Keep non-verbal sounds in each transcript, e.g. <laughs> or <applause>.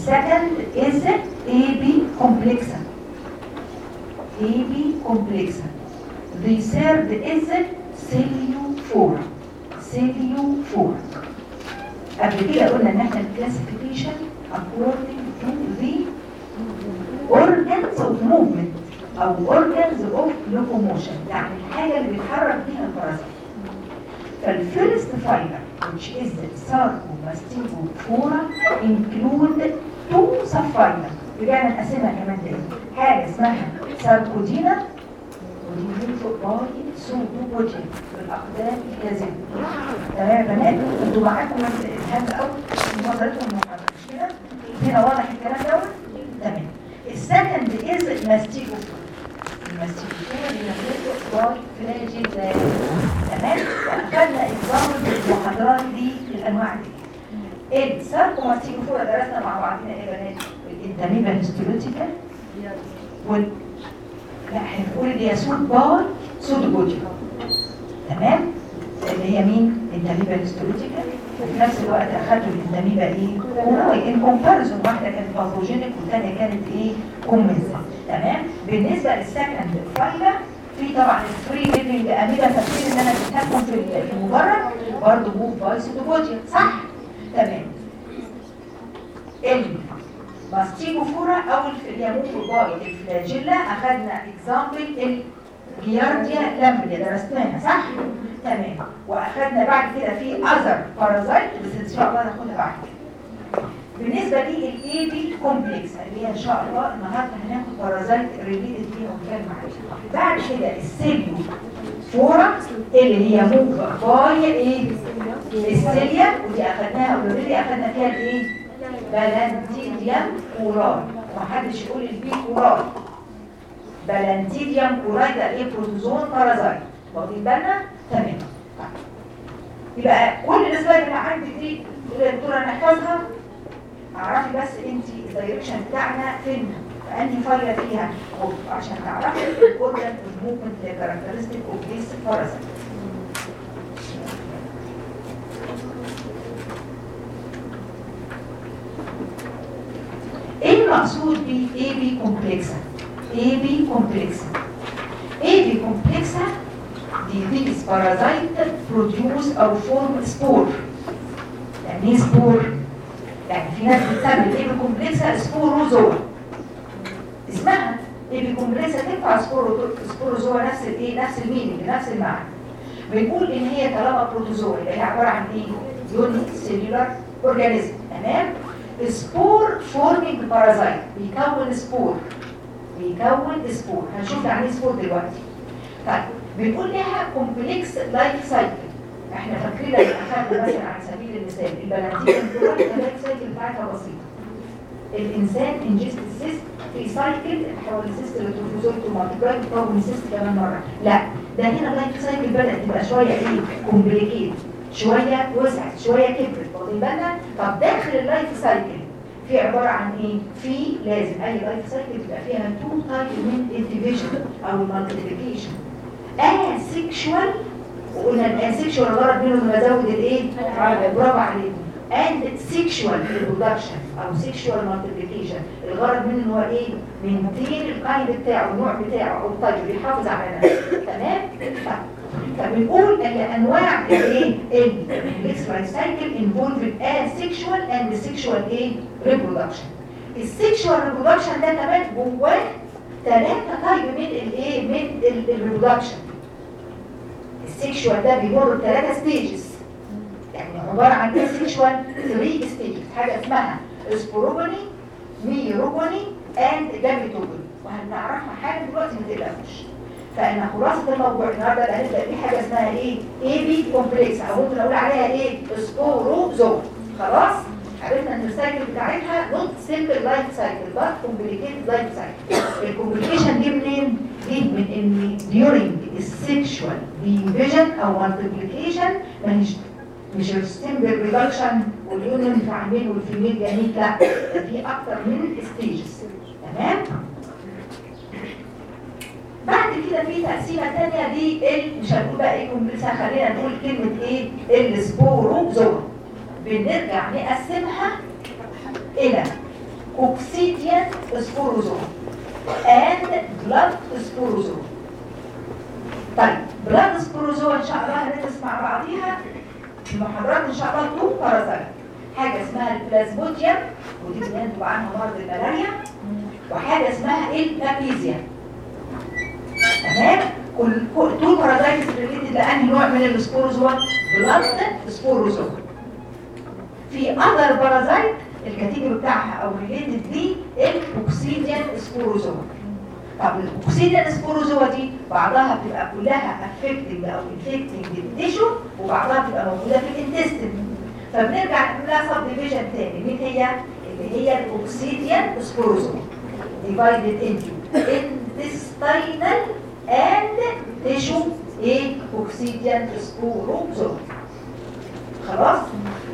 ال second is Apicomplexa Apicomplexa The third is Ciliophora Ciliophora قبل كده قلنا ان إحنا ال classification according to the organs of movement أو organs of locomotion. يعني الحاجة اللي بيتحرك بيها ال parasite. فال first phylum which is sarcomastigophora include two subphylum رجعنا نقسمها كمان تاني. حاجة اسمها Sarcodina ودي by pseudopodia بالاقدام الكاذبه تمام يا بنات؟ أنتوا معاكم الهام قوي المحاضره مش كده هنا واضح الكلام دوت؟ تمام. ال second is flagella تمام؟ واخدنا example المحاضرات دي الانواع دي. ال Sarcomastigophora درسنا مع بعضنا إيه بنات؟ ال Entamoeba histolytica وال لا إحنا بنقول الياسود by pseudopodia تمام؟ اللي هي مين؟ ال Entamoeba histolytica وفي نفس الوقت اخدوا ال Entamoeba إيه؟ in comparison واحدة كانت pathogenic والثانيه كانت إيه؟ commensal تمام؟ بالنسبة لل second phylum في طبعا ال free living amoeba فاكرين ان أنا اديتها في المدرج برضه move by pseudopodia صح؟ تمام. ماستيجوفورا أو الياموفوباي الفلاجيلا. أخذنا example ال Giardia lamblia درسناها صح؟ تمام. وأخذنا بعد كده في other parasite بس إن شاء الله ناخدها بعد كده. بالنسبة ال Apicomplexa اللي هي إن شاء الله النهارده هناخد parasite related فيها ونتكلم عليها بعد كده ال Ciliophora اللي هي move by إيه؟ ال cilia ودي اخذناها already اخذنا فيها الإيه؟ Balantidium coli محدش يقول ال B. coli Balantidium coli ده إيه؟ protozoan parasite واخدين بالنا؟ تمام. يبقى كل الاسباب اللي عندي دي يا دكتورة نحفظها اعرفي بس أنت ال direction بتاعنا فين؟ في أنهي phylum فيها؟ عشان تعرفي ال organ ال movement characteristic of this parasite إيه المقصود ب Apicomplexa Apicomplexa Apicomplexa دي these parasite produce أو form spore يعني إيه spore يعني في ناس بتسمي ال Apicomplexa Sporozoa اسمها Apicomplexa تنفع Sporozoa نفس الايه نفس ال meaning نفس المعنى بنقول ان هي طالما protozoa هي عباره عن إيه unicellular organism تمام spore forming parasite بيكون spore بيكون spore هنشوف يعني إيه spore دلوقتي. طيب بنقول لها complex life cycle إحنا فاكرين لما أخذنا مثلا على سبيل المثال ال Balantidium coli ال life cycle بتاعتها بسيطة. الإنسان ingest ال cyst في cycle تحول ال cyst ل trophozoite to multiply ال cyst كمان مرة. لا ده هنا ال life cycle بدات تبقى شوية إيه؟ complicated شوية وسعت شوية كبرت واخدين بالنا؟ طب داخل ال life cycle في عبارة عن إيه؟ في لازم أي life cycle تبقى فيها two type من ال division أو ال multiplication asexual وقلنا ال asexual الغرض منه إنه ازود الإيه؟ برافو عليكم. And sexual reproduction أو sexual multiplication. الغرض منه إن هو إيه؟ maintain ال kind بتاعه النوع بتاعه أو ال type بيحافظ على نفسه. تمام؟ فبنقول إن انواع الايه life cycle involved asexual and sexual إيه؟ reproduction. ال sexual reproduction ده كمان جواه ثلاثة type من الايه من ال reproduction ال sexual ده بيمر بثلاثه stages عبارة عن sexual 3 stages حاجة اسمها sporogony merogony and gametogony وهنعرفها حاجة دلوقتي ما تقلقوش فأنا خلاصة الموضوع النهارده اللي هنبدأ بيه حاجة اسمها إيه؟ Apicomplexa أو ممكن أقول عليها إيه؟ Sporozoa خلاص؟ عرفنا إن ال cycle بتاعتها not simple life cycle بس complicated life cycle ال complication دي منين؟ دي من إن during ال sexual division أو multiplication ما هيش مش السيمبل ريدكشن واليونيون فاهمين والفيميل جميل لا في أكتر من stages تمام؟ بعد كده في تقسيمه ثانية دي مش هنقول بقى إيه complex خلينا نقول كلمة إيه؟ ال Sporozoa بنرجع نقسمها إلى coccidian Sporozoa and blood Sporozoa طيب blood Sporozoa ان شاء الله هندرس مع بعضيها. المحاضرات إن شاء الله two parasite حاجة اسمها البلازموديوم ودي بينتج عنها مرض الملاريا. وحاجة اسمها ال Babesia تمام؟ كل two parasites related لانهي نوع من ال Sporozoa blood Sporozoa في other parasite ال category بتاعها أو related دي ال coccidian Sporozoa طب ال coccidian Sporozoa دي بعضها بتبقى كلها affecting أو infecting ال tissue وبعضها بتبقى موجودة في ال intestine فبنرجع نعمل لها subdivision تاني. مين هي؟ اللي هي ال coccidian Sporozoa divided into intestinal and tissue. إيه؟ coccidian Sporozoa خلاص؟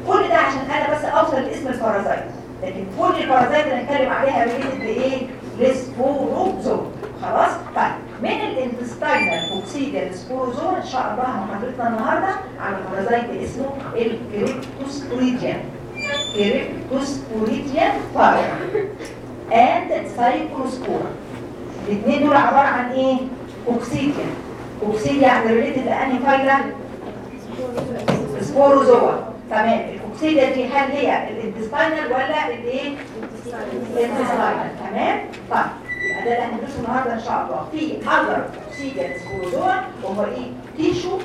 كل ده عشان أنا بس أوصل لاسم ال parasite لكن كل ال parasite اللي هنتكلم عليها بايه ل Sporozoa خلاص؟ طيب من ال intestinal coccidian Sporozoa ان شاء الله محاضرتنا النهارده على parasite اسمه ال Cryptosporidium Cryptosporidium parvum and Cyclospora الاثنين دول عبارة عن إيه؟ coccidian coccidian يعني related لانهي phylum Sporozoa تمام. الاوكسيديا دي هل هي ال intestinal ولا الإيه؟ ال intestinal تمام؟ طيب. ده اللي هندرسه النهارده إن شاء الله. في other coccidia Sporozoa وهو إيه؟ tissue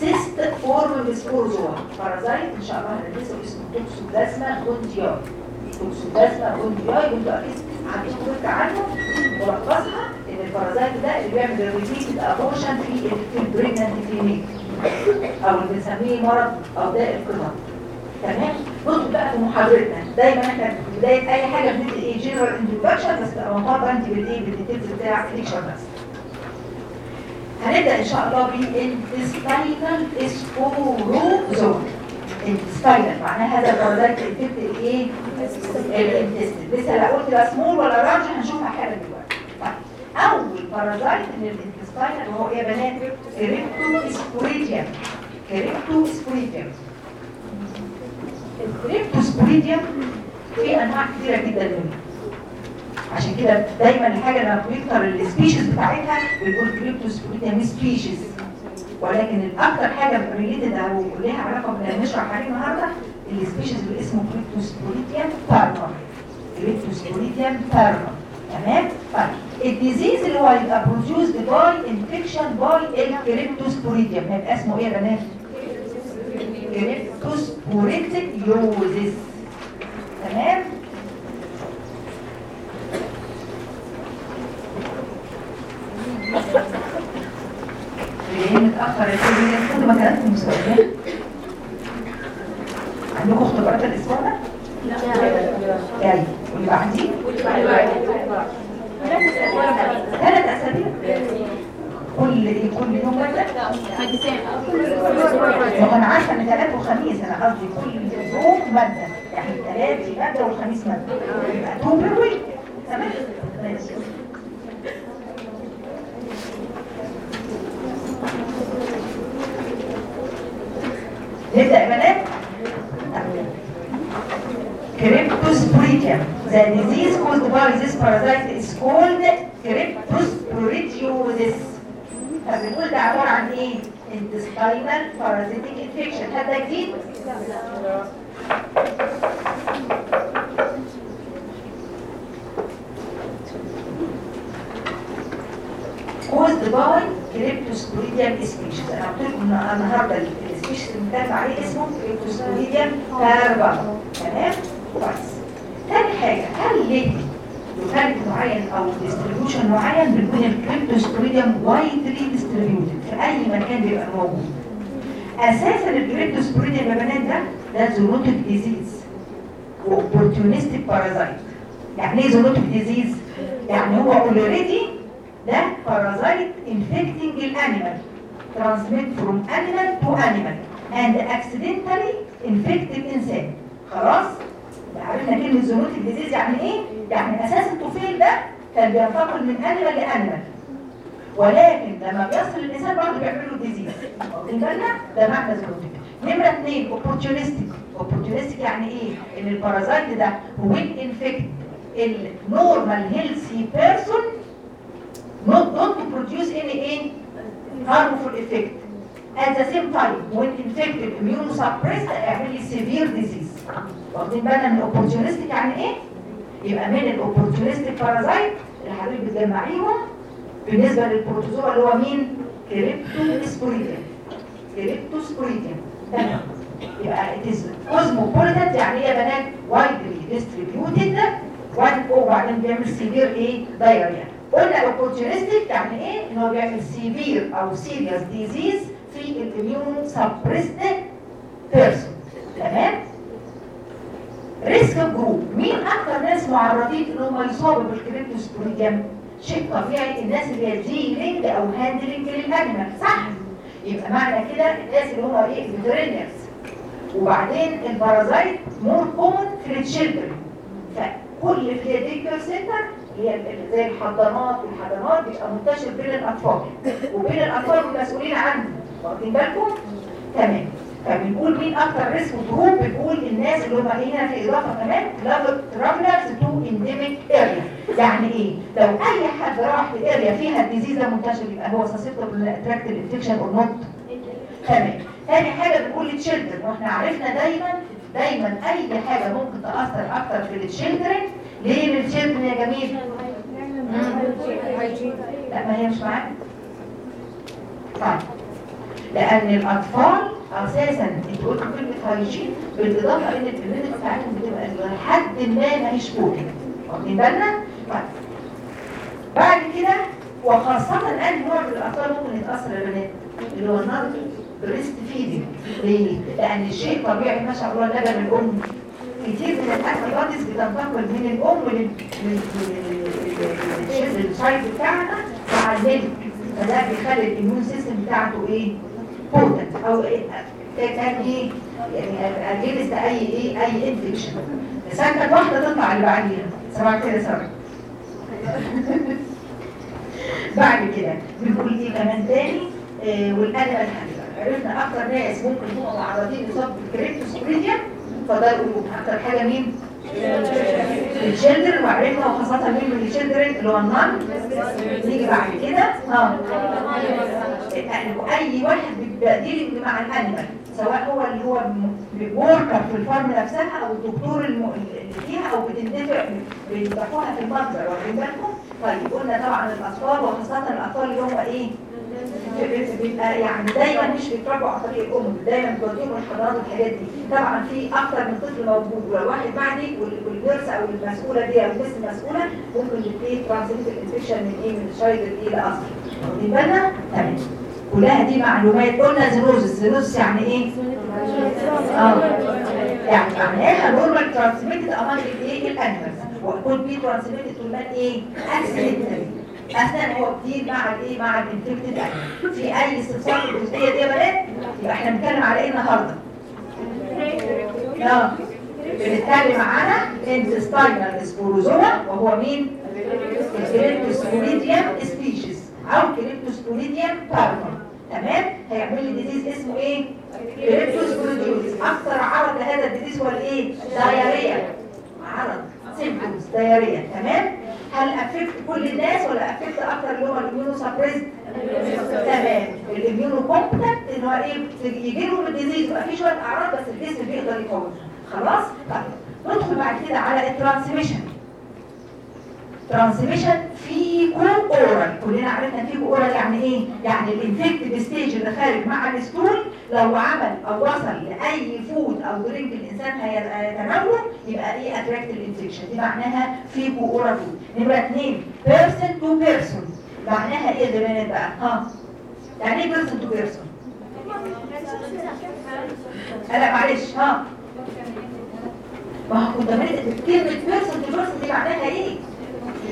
cyst form Sporozoa parasite إن شاء الله هندرسه اسمه. Toxoplasma gondii Toxoplasma gondii وانتوا أكيد عارفين فكره عنه ملخصها إن ال parasite ده اللي بيعمل ال repeated abortion في ال pregnant female أو اللي بنسميه مرض أو داء تمام؟ ندخل بقى في محاضرتنا. دايما إحنا في بداية أي حاجة بندي إيه؟ general introduction بس تبقى محاضره أنت بالايه بال details بتاع ال lecture بس. هنبدأ إن شاء الله بال intestinal Sporozoa intestinal معناها هذا ال parasite infect الايه ال intestine لسه لا قلت لا سمول ولا large هنشوفها حالا دلوقتي. طيب أول parasite من الانتستينال وهو إيه يا بنات؟ Cryptosporidium Cryptosporidium ال Cryptosporidium في أنواع كثيره جدا منه عشان كده دايما الحاجة لما بنكتر ال species بتاعتها بنقول Cryptosporidium species ولكن الاكثر حاجة related أو ليها علاقة باللي هنشرح عليه النهارده ال species اللي اسمه Cryptosporidium parvum Cryptosporidium parvum تمام؟ طيب. ال disease اللي هو يبقى produced by infection by ال Cryptosporidium هيبقى اسمه إيه يا بنات cryptosporidiosis تمام؟ الكل كل ما كانت المستشفى عندكم اختبارات الأسبوع ده؟ لا. واللي بعديه ثلاث أسابيع. كل إيه كل يوم مادة ما أنا عارفه ان ثلاث وخميس أنا قصدي كل يوم مادة. يعني الثلاث في مادة والخميس مادة. يبقى تو بير تمام؟ ماشي. نبدأ يا بنات. Cryptosporidium. The disease caused by this parasite is called Cryptosporidiosis. طب بنقول ده عبارة عن إيه؟ intestinal parasitic infection هل ده جديد؟ caused by Cryptosporidium species. أنا قلت لكم النهارده السبيشيز اللي بنتكلم عليه اسمه Cryptosporidium carba تمام؟ كويس تاني حاجة هل ليه locality معين أو distribution معين بيكون ال Cryptosporidium widely distributed في أي مكان بيبقى موجود. أساسا ال Cryptosporidium يا بنات ده ده zoonotic disease و opportunistic parasite يعني إيه zoonotic disease يعني هو already ده parasite infecting ال animal transmit from animal to animal and accidentally infect الانسان خلاص؟ عرفنا كلمة zoonotic disease يعني إيه؟ يعني أساس الطفيل ده كان بينتقل من animal ل animal ولكن لما بيصل الإنسان برضه بيعمل له disease واخدين بالنا؟ ده معنى zoonotic نمرة اثنين opportunistic opportunistic يعني إيه؟ إن ال parasite ده will infect ال normal healthy person not to produce any إيه harmful effect. At the same time when infected immunosuppressed يعمل لي severe disease. واخدين بالنا من ال opportunistic يعني إيه؟ يبقى من ال opportunistic parasite اللي حضرتك بتجمعيهم. بالنسبة لل Protozoa اللي هو مين؟ Cryptosporidium. Cryptosporidium. تمام. يبقى is cosmopolitan يعني إيه يا بنات distributed. وان وبعدين بيعمل severe إيه؟ diarrhea قلنا ال opportunistic يعني إيه؟ إن هو بيعمل severe أو serious disease في ال immunosuppressed person تمام؟ risk group. مين أكتر ناس معرضين إن هم يصابوا بال Cryptosporidium شيء طبيعي الناس اللي هي dealing أو handling لل animal صح. يبقى معنى كده الناس اللي هم إيه؟ veterinarians وبعدين ال parasite more common في ال children فكل medical center هي زي الحضانات والحضانات بيبقى منتشر بين الأطفال. وبين الأطفال المسؤولين عنه واخدين بالكم؟ تمام. فبنقول مين أكتر risk group بنقول الناس اللي هم هنا في إضافة كمان travelers to endemic area يعني إيه؟ لو أي حد راح في area فيها ال disease ده منتشر يبقى هو susceptible attract ال infection or not تمام. تاني حاجة بنقول ال children وإحنا عرفنا دايما دايما أي حاجة ممكن تأثر أكتر في ال children ليه لل children يا جميل؟ لا ما هي مش معاك. طيب. لأن الاطفال أساسا قلت كلمه hygiene بالاضافه ان ال immunity بتاعتهم بتبقى لحد ما ما هيش واخدين بالنا طيب بعد كده وخاصه ان نوع من الاطفال ممكن يتاثر يا بنات اللي هو ال non breast feeding ليه؟ لأن الشيء طبيعي ما شاء الله لبن الام كتير من antibodies بتنتقل من الام للشايب بتاعنا مع ال milk فده بيخلي ال immune system بتاعته إيه؟ potent أو إيه يعني against any إيه أي infection سكت واحدة تطلع اللي بعديها. سمعت كده سمعت. <laughs> بعد كده بنقول إيه كمان تاني؟ آه وال animal عرفنا أكتر ناس ممكن يكونوا معرضين يصابوا بال Cryptosporidia فده يقولوا أكتر حاجة مين؟ ال children وعرفنا وخاصه مين من ال children اللي هو ال non نيجي بعد كده. آه أي واحد بيبقى مع ال animal سواء هو اللي هو worker في ال farm نفسها أو الدكتور اللي فيها أو بتندفع بيفتحوها في المنظر واخدين بالكم؟ طيب قلنا طبعا الأطفال وخاصة الأطفال اللي هم إيه؟ بيبقى يعني دايما مش بيتربوا عن طريق الأم دايما بيوديهم الحضانات والحاجات دي. طبعا في أكتر من طفل موجود ولو واحد بعدي والنيرس أو المسؤولة دي أو الناس المسؤولة ممكن يبتدي ترانسميت الانفكشن من إيه؟ من الشايلد إيه لاصل بالنا تمام. كلها دي معلومات. قلنا زيروزس. زيروزس يعني إيه؟ آه. يعني معناها نورمال ترانسميتد امong الايه ال animals و could be transmitted man إيه accidentally أثناء هو بي deal مع الايه مع ال infected في أي استفسار في الجزئيه دي يا بنات؟ يبقى إحنا بنتكلم على إيه النهارده؟ آه. بنتكلم على intestinal Sporozoa وهو مين؟ ال Cryptosporidium species أو Cryptosporidium parvum تمام؟ هيعمل لي disease اسمه إيه؟ cryptosporidiosis أكثر عرض لهذا ال disease هو الإيه؟ diarrhea. عرض. symptoms diarrhea. تمام؟ هل affect كل الناس ولا affect أكتر اللي هو ال immunosuppressed تمام. ال immunocompetent إن هو إيه؟ يجي لهم ال disease يبقى في شوية أعراض بس الجسم بيقدر يقاومها خلاص؟ طيب ندخل بعد كده على ال transmission. transmission feco-oral كلنا عرفنا feco-oral يعني إيه؟ يعني ال infective stage اللي خارج مع ال stool لو عمل أو وصل لأي food أو drink الإنسان هيتناوله يبقى إيه attract ال infection دي معناها feco-oral food نمرة اثنين person to person معناها إيه بنات بقى؟ ها؟ يعني إيه person to person لا معلش ها؟ ما هو كنت كلمه person to person دي معناها إيه؟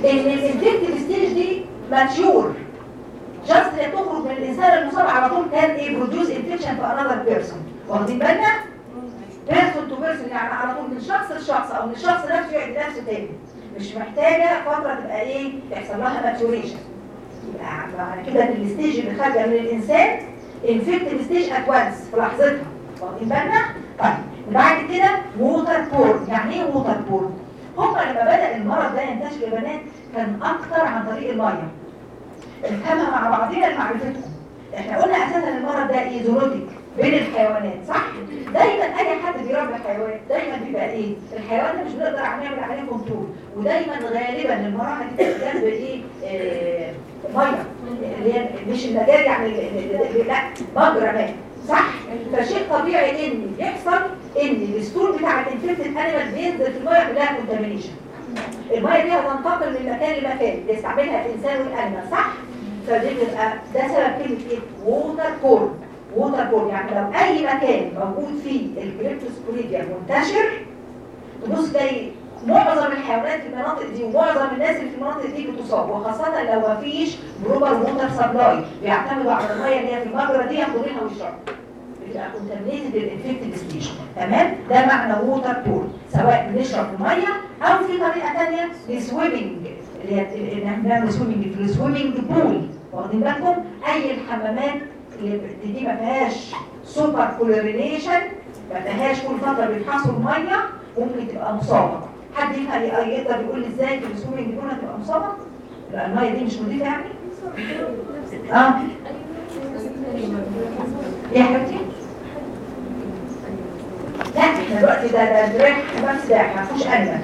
إن ال infective stage دي mature. just تخرج من الإنسان المصاب على طول كان إيه produce infection في another person واخدين بالنا؟ person to person يعني على طول من شخص لشخص أو من الشخص نفسه يعدي نفسه تاني. مش محتاجة فترة تبقى إيه يحصل لها maturation يبقى كده ان ال stage اللي خارجة من الإنسان infective stage at once في لحظتها. واخدين بالنا؟ طيب بعد كده water borne يعني إيه water borne هم لما بدأ المرض ده ينتشر يا بنات كان أكتر عن طريق المية نفهمها مع بعضنا لمعرفتكم إحنا قلنا أساسا المرض ده إيه zoonotic بين الحيوانات صح؟ دايما أي حد بيربي حيوان دايما بيبقى إيه؟ الحيوان ده مش بنقدر نعمل عليه control ودايما غالبا المراحل دي بتبقى جنب إيه؟ آه مية اللي هي مش المجاري يعني لا مجرى ماء صح؟ فشيء طبيعي إن يحصل إن ال stool بتاع ال infected animal بينزل في المية كلها contamination المية دي هتنتقل من مكان لمكان بيستعملها الإنسان وال animal صح؟ فدي تبقى ده سبب كلمة إيه؟ water borne water borne يعني لو أي مكان موجود فيه ال cryptosporidia منتشر تبص تلاقي معظم الحيوانات في المناطق دي ومعظم الناس اللي في المناطق دي بتصاب وخاصة لو ما فيش proper water supply بيعتمدوا على المية اللي هي في المجرى دي ياخدوا منها ويشربوا contaminated تمام؟ ده معنى water borne سواء بنشرب الميه أو في طريقة ثانية ل swimming اللي هي بنعمل swimming في ال swimming pool واخدين بالكم؟ أي الحمامات اللي دي ما فيهاش super chlorination ما فيهاش كل فترة بيفحصوا الميه ممكن تبقى مصابة. حد يفهم يقدر يقول لي إزاي في ال swimming pool هتبقى مصابة؟ لا المية دي مش نظيفة يعني؟ آه. يا حبيبتي؟ لا إحنا دلوقتي ده ده دريح حمام سباحه ما فيهوش انيمال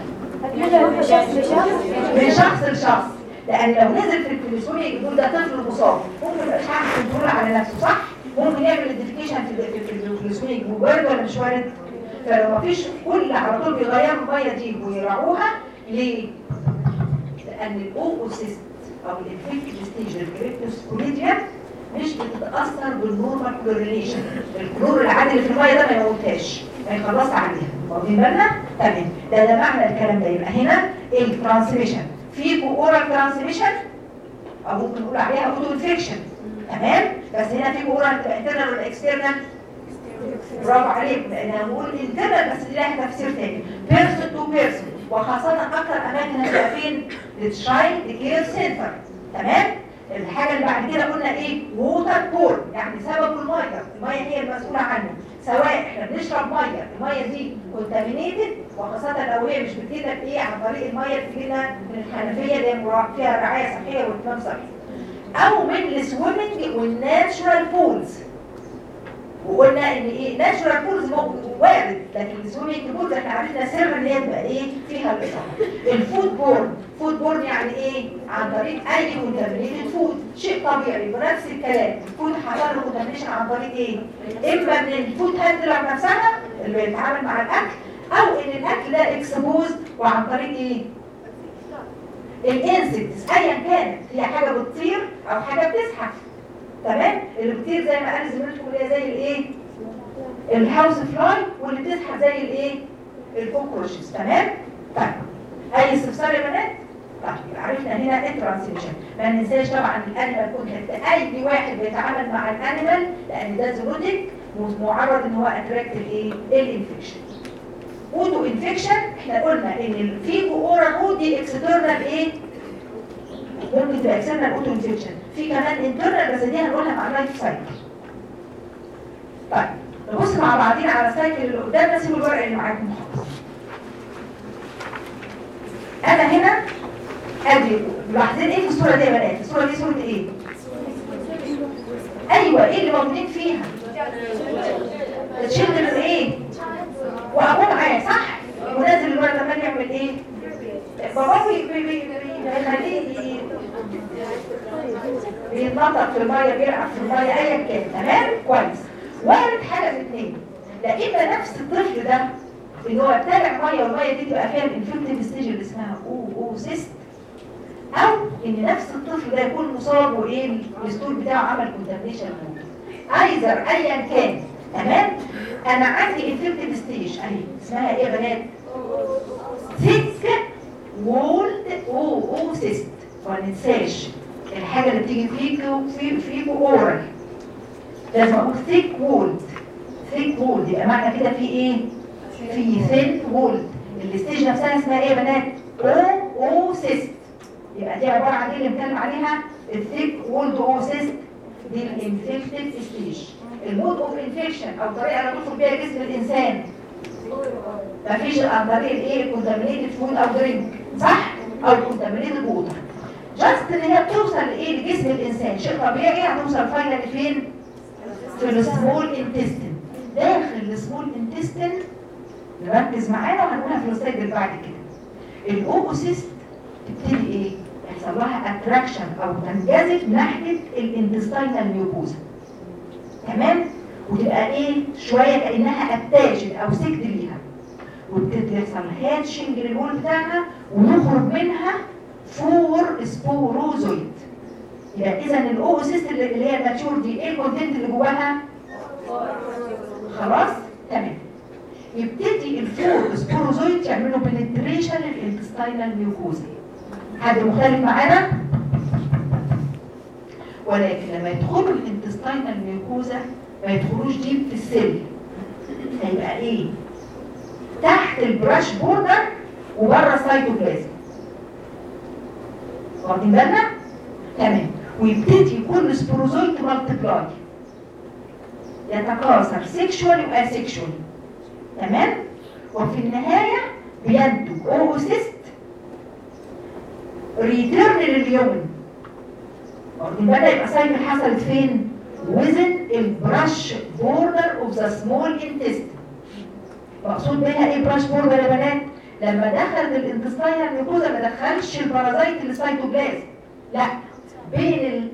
من شخص لشخص لأن لو نزل في التليفون يقول ده طفل مصاب ممكن ما يبقاش عارف كنترول على نفسه صح ممكن يعمل الديفيكيشن في التليفون يجيبه وارد ولا مش وارد فلو ما فيش كل على طول بيغيروا الميه دي ويراعوها ليه لأن ال oocyst أو ال infective stage ال cryptosporidia مش بتتأثر بال normal chlorination الكلور العادي اللي في المية ده ما يموتهاش يخلص عليها. واخدين بالنا؟ تمام. ده ده معنى الكلام ده. يبقى هنا ال transmission feco-oral transmission أو ممكن نقول عليها auto infection تمام؟ بس هنا feco-oral internal ولا external برافو عليك. لأن هنقول internal بس دي لها تفسير تاني. person to person وخاصة أكتر أماكن هتبقى فين؟ لل child care center تمام؟ الحاجة اللي بعد كده قلنا إيه؟ water borne يعني سبب المية. المية هي المسؤولة عنه. سواء إحنا بنشرب مية المية دي contaminated وخاصة لو هي مش بتجيلنا بايه عن طريق المية اللي بتجيلنا من الحنفية اللي فيها رعاية صحية واهتمام صحي أو من ال swimming وال natural pools وقلنا إن إيه natural pools وارد لكن ال swimming pools إحنا عرفنا سر ان هي تبقى إيه فيها الاصابه ال food borne food borne يعني إيه؟ عن طريق أي contaminated food شيء طبيعي بنفس الكلام. ال food حصل له contamination عن طريق إيه؟ إما من ال food handler نفسها اللي بيتعامل مع الأكل أو إن الأكل ده exposed عن طريق إيه؟ ال insects ايا كانت هي حاجة بتطير أو حاجة بتزحف تمام؟ اللي بتطير زي ما قال زميلتكم اللي هي زي الايه؟ ال house fly واللي بتزحف زي الايه؟ ال cockroaches تمام؟ طيب. اي استفسار يا بنات؟ طيب عرفنا هنا ال transmission. ما ننساش طبعا ال animal contact اي واحد بيتعامل مع ال animal لأن ده zoonotic معرض إن هو attract الايه ال infection auto infection إحنا قلنا إن ال feco-oral route دي external إيه؟ ممكن تبقى external auto infection في كمان internal بس دي هنقولها مع ال life cycle. طيب نبص مع بعضينا على ال cycle اللي قدامنا سيبوا الورق اللي معاكم خالص. أنا هنا ادي ملاحظين إيه في الصورة دي يا بنات؟ الصورة دي صورة إيه؟ أيوه إيه اللي موجودين فيها؟ children إيه؟ وأبوه معاه صح؟ ونازل الولد عمال يعمل إيه؟ باباه بي- بي- بي- بيخليه بيتنطط في الميه بيلعب في الميه ايا كان. تمام؟ كويس. وارد حاجة من اتنين. لا اما نفس الطفل ده ان هو ابتلع مية والمية دي تبقى فيها ال infective stage اللي اسمها oocyst. أو إن نفس الطفل ده يكون مصاب وإيه ال stool بتاعه عمل contamination either ايا كان. تمام؟ أنا عندي infective stage. أهي اسمها إيه يا بنات؟ thick walled oocyst. ما ننساش. الحاجة اللي بتيجي feco في feco-oral لازم أقول thick walled thick walled يبقى معنى كده في إيه؟ في thin walled ال stage نفسها اسمها إيه يا بنات؟ oocyst يبقى دي عبارة عن إيه اللي بنتكلم عليها؟ ال thick walled oocyst دي ال infective stage. ال mode of infection أو الطريقة اللي تدخل بيها جسم الإنسان. مفيش عن طريق الايه ال contaminated food أو drink صح؟ أو ال contaminated water just إن هي بتوصل لايه لجسم الإنسان. شيء طبيعي. هتوصل final فين؟ في ال small intestine داخل ال small intestine نركز معانا وهنقولها في اللي بعد كده. ال oocyst تبتدي إيه؟ يحصل لها attraction أو تنجذب ناحية ال intestinal mucosa تمام؟ وتبقى إيه؟ شوية كأنها attached أو sticked ليها. وابتدي يحصل hatching لل wall بتاعها ويخرج منها four sporozoite. يبقى اذا ال oocyst اللي هي ال mature دي إيه ال content اللي جواها؟ خلاص؟ تمام. يبتدي ال four sporozoite يعملوا penetration لل intestinal mucosa حد مختلف معانا؟ ولكن لما يدخلوا ال intestinal mucosa ما يدخلوش deep في ال cell هيبقى إيه؟ تحت ال brush border وبره السيتوبلازم واخدين بالنا تمام ويبتدي كل sporozoite multiply يتكاثر sexually و asexually تمام وفي النهايه بينتج oocyst return لل lumen واخدين بالنا يبقى cycle حصلت فين within ال brush border of the small intestine. مقصود بيها إيه brush border يا بنات لما دخلت ال intestinal mucosa ما دخلش ال parasite ال cytoplasm لا بين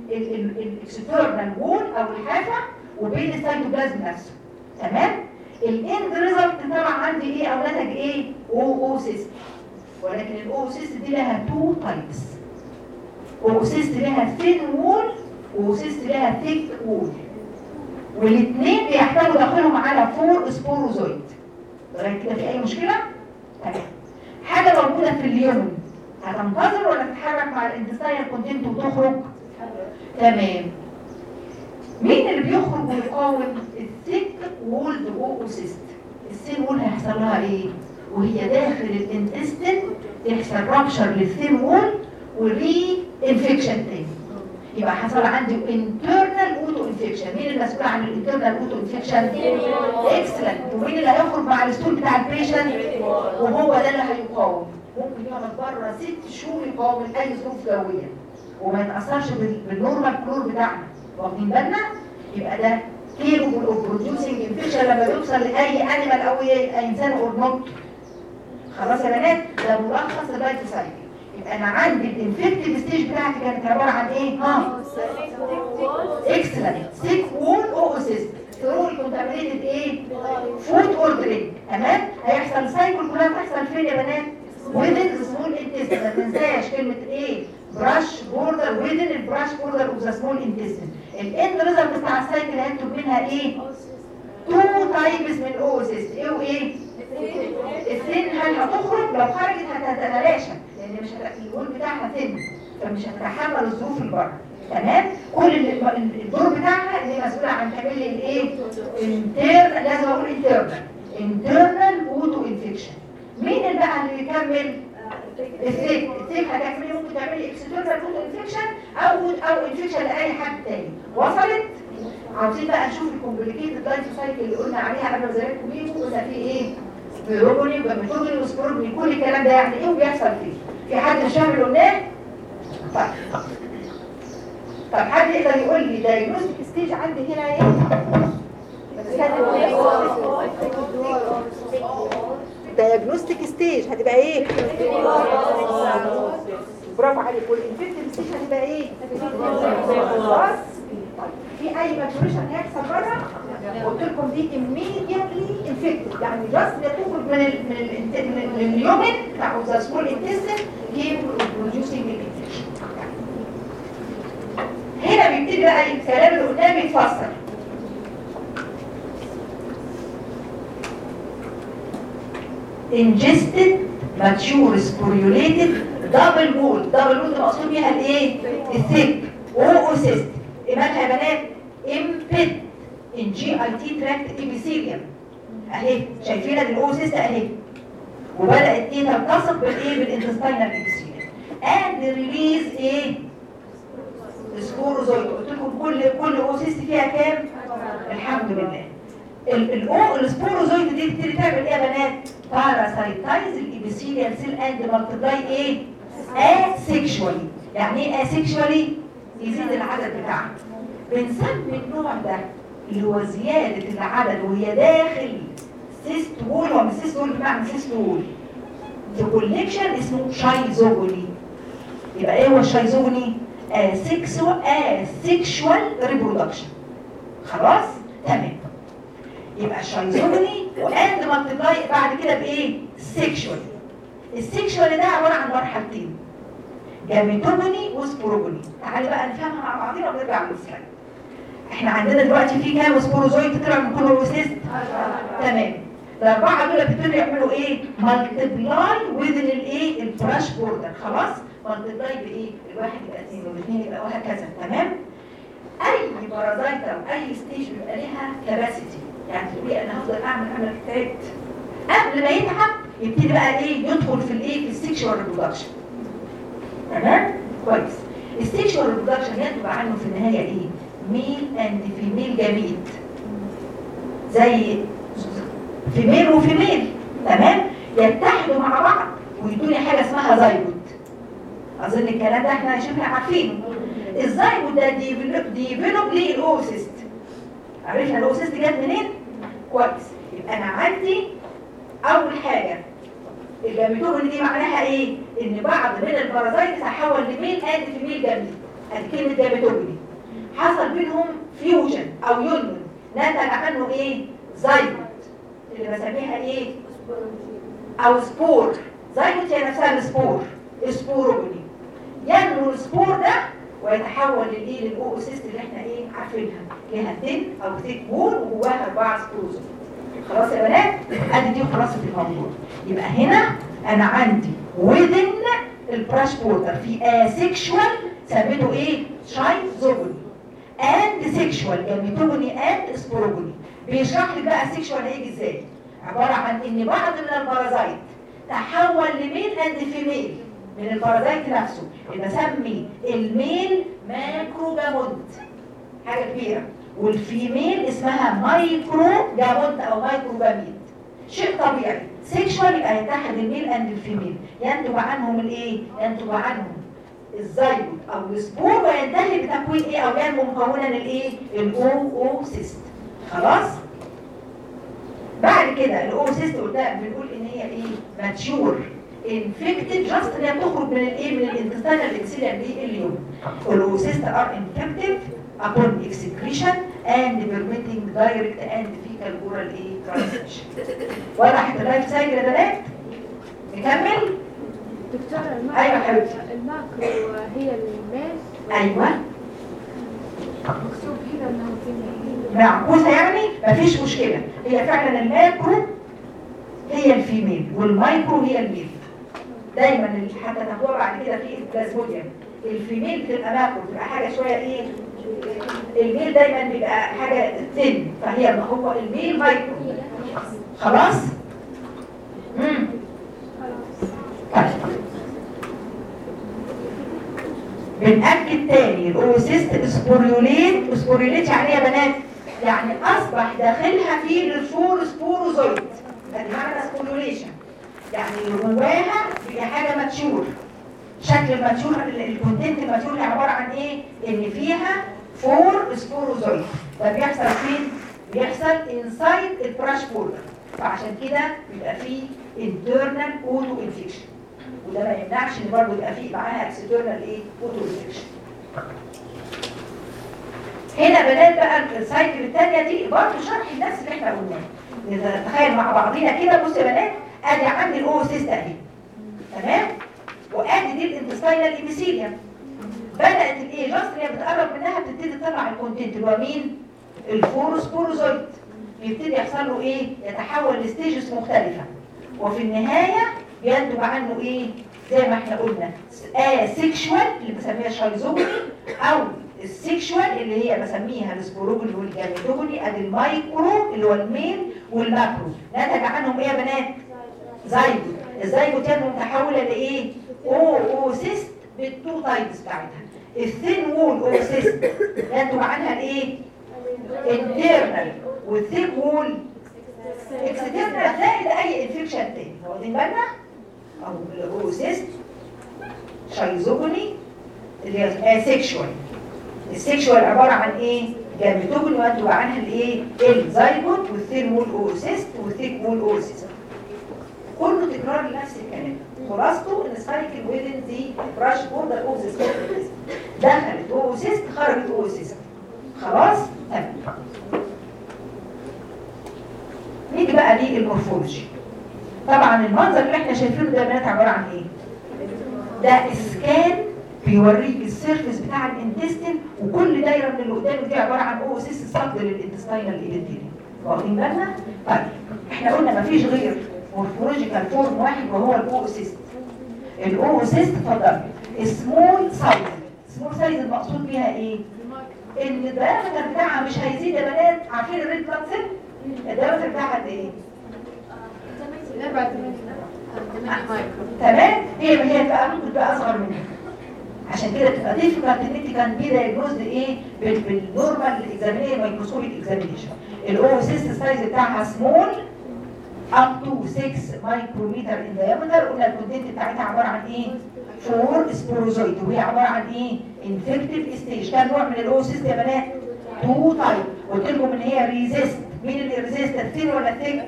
ال external wall أو الحافة وبين السيتوبلازم نفسه. تمام؟ ال end result طبعا عندي إيه أو نتج إيه؟ oocyst ولكن ال oocyst دي لها two types oocyst لها thin wall و cyst لها thick wall والاثنين بيحتووا داخلهم على four sporozoite لغايه كده في أي مشكلة؟ تمام. حاجة موجودة في اليوم. هتنتظر ولا تتحرك مع ال intestinal content وتخرج؟ تمام. مين اللي بيخرج ويقاوم؟ ال thick walled oocyst ال thin wall هيحصل لها إيه؟ وهي داخل ال intestine يحصل rupture لل thin wall و reinfection تاني. يبقى حصل عندي internal autoinfection مين المسؤول عن ال internal autoinfection excellent ومين اللي هيخرج مع ال stool بتاع ال patient وهو ده اللي هيقاوم. ممكن يقعد بره ست شهور يقاوم أي ظروف جوية. وما يتأثرش بال- بال normal كلور بتاعنا. واخدين بالنا؟ يبقى ده capable of producing لما بيوصل لأي animal أو إنسان or not خلاص يا بنات؟ ده ملخص ال life cycle أنا عندي ال infective stage بتاعتي كانت عبارة عن إيه؟ ها؟ excellent thick wall oocyst through ال contaminated إيه food or drink تمام؟ هيحصل cycle كلها بتحصل فين يا بنات؟ Within small intestine. ما تنساش كلمة إيه brush border within ال brush border of the small intestine. ال end result بتاع ال cycle هيكتب منها إيه؟ two types من ال oocyst إيه وإيه؟ ال thin هل هتخرج لو خرجت هتتلاشى. لأن مش بتاعها thin فمش هتتحمل الظروف اللي بره. تمام؟ كل ال- الدور بتاعها اللي مسؤولة عن تعمل لي الايه internal لازم أقول internal internal autoinfection مين اللي بقى اللي يكمل السيف. السيف هتعملي ممكن تعملي external autoinfection أو أو infection لأي حد تاني. وصلت؟ عاوزين بقى نشوف ال complicated life cycle اللي قلنا عليها قبل ما زمان. بيه قلنا فيه إيه؟ merogony و gametogony و sporogony كل الكلام ده يعني إيه وبيحصل فيه؟ في حد اللي قلناه طيب. طب حد يقدر يقول لي diagnostic stage عندي هنا إيه؟ diagnostic stage هتبقى إيه؟ برافو عليك. وال infective stage هتبقى إيه؟ خلاص طيب في أي maturation هيحصل بره؟ قلت لكم دي immediately infective. يعني just تخرج من من ال من ال lumen بتاع the small intestine of producing infection. هنا بيبتدي بقى الكلام اللي قدام يتفسر ingested mature sporulated double wall double wall ده مقصود بيها الإيه؟ ال thick إيه مالها يا بنات؟ In GIT tract epithelium. أهي شايفين ال oocyst أهي. وبدأت إيه؟ تلتصق بالايه بال intestinal epithelium. And release إيه sporozoite قلت لكم كل كل oocyst فيها كام؟ الحمد لله. ال- ال oo ال sporozoite دي بتبتدي تعمل إيه يا بنات؟ parasitize ال epithelial cell and multiply إيه asexually يعني إيه asexually يزيد العدد بتاعها. بنسمي النوع ده اللي هو زيادة العدد وهي داخل cyst wall مش cyst wall بمعنى cyst wall في collection اسمه schizogony يبقى إيه هو ال schizogony asexual reproduction خلاص؟ تمام. يبقى schizogony و and multiply بعد كده بإيه؟ sexual ال sexual ده عبارة عن مرحلتين. gametogony و sporogony تعالي بقى نفهمها مع بعضينا ونرجع لل slide إحنا عندنا دلوقتي في كام sporozoite طلع من كل oocyst تمام. الأربعة دول بيبتدوا يعملوا إيه؟ multiply within ال ايه ال brush border خلاص؟ multiply بايه الواحد يبقى اثنين والاثنين يبقى وهكذا تمام؟ أي parasite أو أي stage بيبقى ليها capacity يعني تقولي أنا هفضل أعمل أعمل تعبت قبل ما يتعب يبتدي بقى إيه؟ يدخل في الايه في ال sexual reproduction تمام؟ كويس. ال sexual reproduction ينتج عنه في النهاية إيه؟ male and female جميل زي female و female تمام؟ يتحدوا مع بعض ويدوني حاجة اسمها زايجوت أظن الكلام ده إحنا شبه عارفينه. الزايجوت ده develop develop ال oocyst؟ عرفنا ال oocyst جت منين؟ كويس. يبقى أنا عندي أول حاجة. ال gametogony دي معناها إيه؟ إن بعض من ال parasite تحول ل male and female gamete. أدي كلمة gametogony حصل بينهم fusion أو union نتج عنه إيه؟ زايجوت اللي بسميها إيه؟ أو spore zygote هي نفسها ال spore sporogony ينمو ال spore ده ويتحول للإيه؟ لل oocyst اللي إحنا إيه؟ عارفينها. ليها thin أو thick wall وجواها أربعة sporozoite خلاص يا بنات؟ أدي دي خلاصه الموضوع يبقى هنا أنا عندي within ال brush border في asexual سميته إيه؟ schizogony and sexual gametogony and sporogony بيشرح لي بقى ال sexual هيجي إزاي. عبارة عن إن بعض من ال parasite تحول ل male and female من ال parasite نفسه. اللي بسمي ال male macrogamont حاجة كبيرة. وال female اسمها microgamont أو microgamete شيء طبيعي. sexual يبقى يتحد ال male and ال female ينتج عنهم الإيه؟ ينتج عنهم الزيجوت أو ال spore وينتهي بتكوين إيه؟ أو ينمو مكونا الإيه؟ ال oo oocyst خلاص؟ بعد كده ال oocyst قدام بنقول إن هي إيه؟ mature infected just ان هي تخرج من الإيه؟ من ال intestinal epithelium ال oocyst are infective upon excretion and permitting direct and fecal oral إيه؟ transmission. وضحت ال life cycle بنات نكمل؟ دكتورة ال macro. أيوة حبيبتي. ال macro هي ال male أيوه. مكتوب هنا إنها معكوسة يعني؟ مفيش مشكلة. هي فعلا الماكرو هي الفيميل والمايكرو هي الميل. دايما حتى تاخدوها بعد كده في ال Plasmodium ال female بتبقى macro بتبقى حاجة شوية إيه؟ ال male دايما بيبقى حاجة thin فهي هو ال male micro. خلاص؟ امم طيب بنأكد تاني ال oocyst sporulate sporulate يعني إيه يا بنات يعني أصبح داخلها فيه ال four sporozoite ادي معنى sporulation. يعني جواها هي حاجة mature. شكل ال mature ال content ال mature اللي عبارة عن إيه؟ إن فيها four sporozoite ده بيحصل فين؟ بيحصل inside ال brush border فعشان كده بيبقى فيه internal auto infection وده ما يمنعش إن برضه يبقى فيه معاها external إيه؟ auto infection هنا بنات بقى ال cycle الثانية دي برضه شرح نفس اللي إحنا قلناه. نتخيل مع بعضينا كده بصوا يا بنات أدي عندي ال oocyst أهي. تمام؟ وأدي دي ال intestinal epithelium بدأت الإيه؟ just اللي بتقرب منها بتبتدي تطلع ال content اللي هو مين؟ ال four sporozoite بيبتدي يحصل له إيه؟ يتحول ل stages مختلفة. وفي النهاية ينتج عنه إيه؟ زي ما إحنا قلنا sexual اللي بنسميها schizogony أو ال sexual اللي هي بسميها ال sporogony وال gametogony أدي المايكرو اللي هو ال male وال macro. نتج عنهم إيه يا بنات؟ zygote ال zygote يعني متحولة لإيه؟ أو oocyst بال two types بتاعتها. ال thin wall oocyst ينتج عنها الايه internal وال thick wall external زائد اي infection تاني. واخدين بالنا؟ أو ال oocyst schizogony اللي هي asexual ال sexual عبارة عن إيه؟ gametogony وانتج عنها الايه ال zygote وال thin wall oocyst وال thick wall oocyst كله تكرار لنفس الكلام. خلاصته إن ال cycle within the brush border of the cell دخلت oocyst خرجت oocyst خلاص؟ تمام. نيجي بقى لل morphology. طبعا المنظر اللي إحنا شايفينه ده بنات عبارة عن إيه؟ ده scan بيوريك ال surface بتاع ال intestine وكل دايرة من اللي قدامك دي عبارة عن oocyst صد لل intestinal epithelium واخدين بالنا؟ طيب إحنا قلنا مفيش غير morphological form واحد وهو ال oocyst ال oocyst اتفضل small size small size المقصود بيها إيه؟ إن ال diameter بتاعها مش هيزيد يا بنات عارفين ال red blood cell؟ ال diameter بتاعها قد إيه؟ تمام؟ هي هي بقى ممكن تبقى أصغر منها عشان كده تبقى difficult إن أنت can be diagnosed إيه؟ بال- بال normal examination microscopic examination ال oocyst size بتاعها سمول up to 6 micrometer in diameter. قلنا ال content بتاعتها عبارة عن إيه؟ four sporozoite وهي عبارة عن إيه؟ infective stage كان نوع من ال oocyst يا بنات؟ two type قلت لكم إن هي resist مين اللي resist ال thin ولا ال thick؟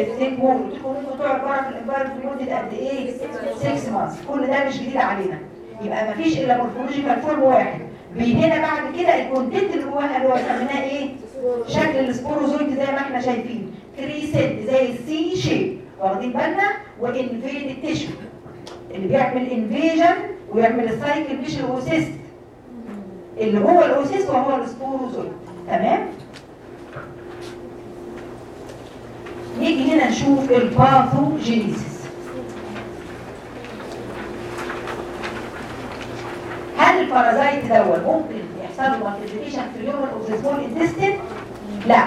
ال thick wall لكم أنتوا بره في ال environment لمده قد إيه؟ 6 months كل ده مش جديد علينا. يبقى ما فيش إلا morphological form واحد. هنا بعد كده ال content اللي جواها اللي هو سميناه إيه؟ شكل ال sporozoite زي ما إحنا شايفين. crescent زي ال C shape واخدين بالنا؟ و invade ال tissue اللي بيعمل invasion ويعمل ال cycle مش ال oocyst. اللي هو ال oocyst وهو ال sporozoite. تمام؟ هنا نشوف ال pathogenesis هل ال parasite دوت ممكن يحصل له multiplication في ال lumen of the small intestine؟ لا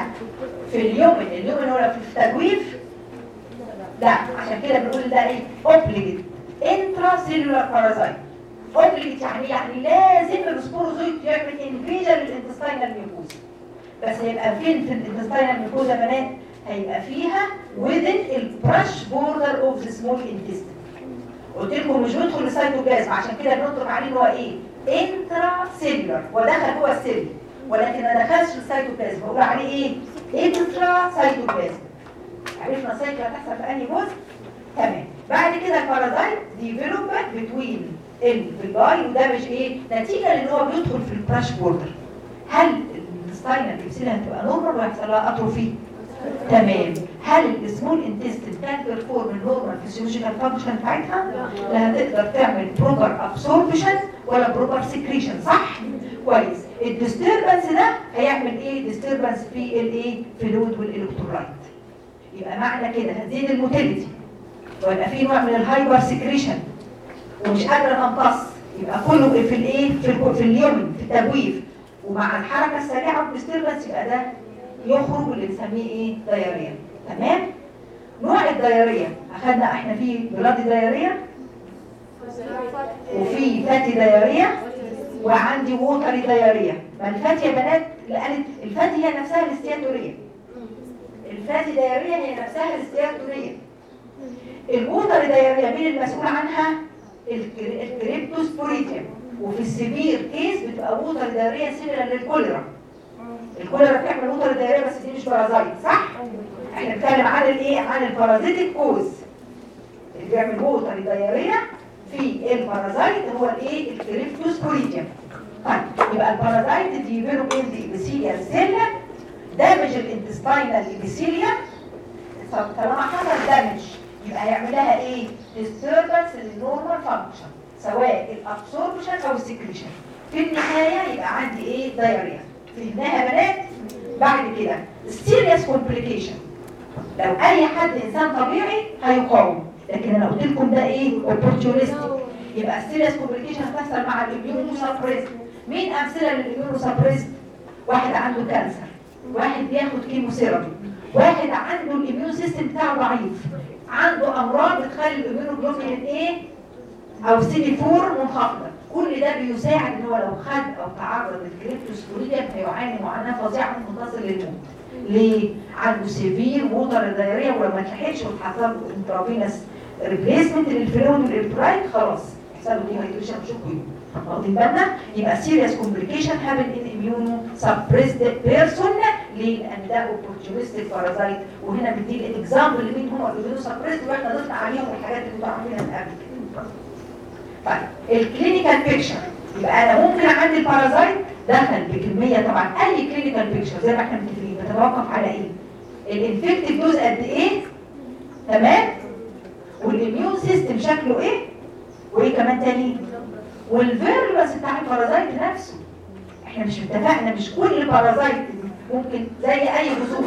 في ال lumen ال lumen ولا في التجويف؟ لا عشان كده بنقول ده إيه؟ obligate intracellular parasite obligate يعني يعني لازم ال sporozoite يعمل invasion لل intestinal mucosa بس هيبقى فين في ال intestinal يا بنات؟ هيبقى فيها within ال brush border of the small intestine قلت لكم مش بيدخل السيتوبلازم عشان كده بنطلق عليه ان هو إيه؟ intra cellular ودخل جوه ال cell ولكن ما دخلش السيتوبلازم بقول عليه إيه؟ intra cytoplasm عرفنا ال cycle هتحصل في أنهي جزء؟ تمام. بعد كده ال parasite development between وده مش إيه؟ نتيجة لإن هو بيدخل في ال brush border هل ال intestinal epithelial هتبقى normal ويحصل لها atrophy تمام. هل ال small intestine can perform ال normal physiological function بتاعتها لا هتقدر تعمل proper absorption ولا proper secretion صح؟ كويس. ال disturbance ده هيعمل إيه؟ disturbance في الايه fluid وال electrolyte. يبقى معنى كده هتزيد ال motility. ويبقى في نوع من ال hypersecretion ومش قادرة تمتص يبقى كله في الايه في في اليوم في التجويف. ومع الحركة السريعة وال disturbance يبقى ده يخرج اللي بنسميه إيه؟ diarrhea. تمام؟ نوع ال diarrhea. أخدنا إحنا في blood diarrhea. وفي fatty diarrhea. وعندي watery diarrhea. ما ال fatty يا بنات؟ لأن ال fatty هي نفسها ال steatorrhea. ال fatty diarrhea هي نفسها ال steatorrhea. ال watery diarrhea مين المسؤول عنها؟ ال cry- ال Cryptosporidium وفي ال severe case بتبقى watery diarrhea similar للكوليرا الكوليرا بتعمل watery diarrhea بس دي مش parasite صح؟ إحنا بنتكلم عن الايه عن ال parasitic cause اللي بيعمل watery diarrhea في ال parasite هو الايه ال Cryptosporidium طيب يبقى ال parasite develop in the epithelial cell damage ال intestinal epithelium طالما حصل damage يبقى هيعمل لها إيه؟ disturbance لل normal function سواء ال absorption أو ال secretion في النهاية يبقى عندي إيه؟ diarrhea فهمناها بنات بعد كده. ال serious complication لو أي حد إنسان طبيعي هيقاوم. لكن أنا قلت لكم ده إيه؟ opportunistic. يبقى ال serious complication هتحصل مع ال immunosuppressed مين أمثلة لل immunosuppressed واحد عنده cancer واحد بياخد chemotherapy واحد عنده ال immune system بتاعه ضعيف. عنده أمراض بتخلي ال immunoglobulin إيه؟ أو سي دي 4 منخفضة. كل ده بيساعد إن هو لو خد أو تعرض لل Cryptosporidia هيعاني معاناة فظيعة ممكن تصل للموت ليه؟ عنده severe watery diarrhea ولو ما اتلحقش واتحصل له intravenous replacement لل fluid وال electrolyte خلاص يحصل له dehydration shock واخدين بالنا يبقى serious complication happen in immunosuppressed person ليه؟ لأن ده opportunistic parasite وهنا بندي ال example لمين هم ال immunosuppressed وإحنا ضفنا عليهم الحاجات اللي أنتوا عارفينها من قبل. طيب ال clinical picture يبقى أنا ممكن عندي ال parasite دخل بكمية طبعا أي clinical picture زي ما إحنا متفقين بتتوقف على إيه؟ ال infective dose قد إيه؟ تمام؟ وال immune system شكله إيه؟ وإيه كمان تاني؟ وال virulence بتاع ال parasite نفسه إحنا مش اتفقنا مش كل parasite ممكن زي أي بذور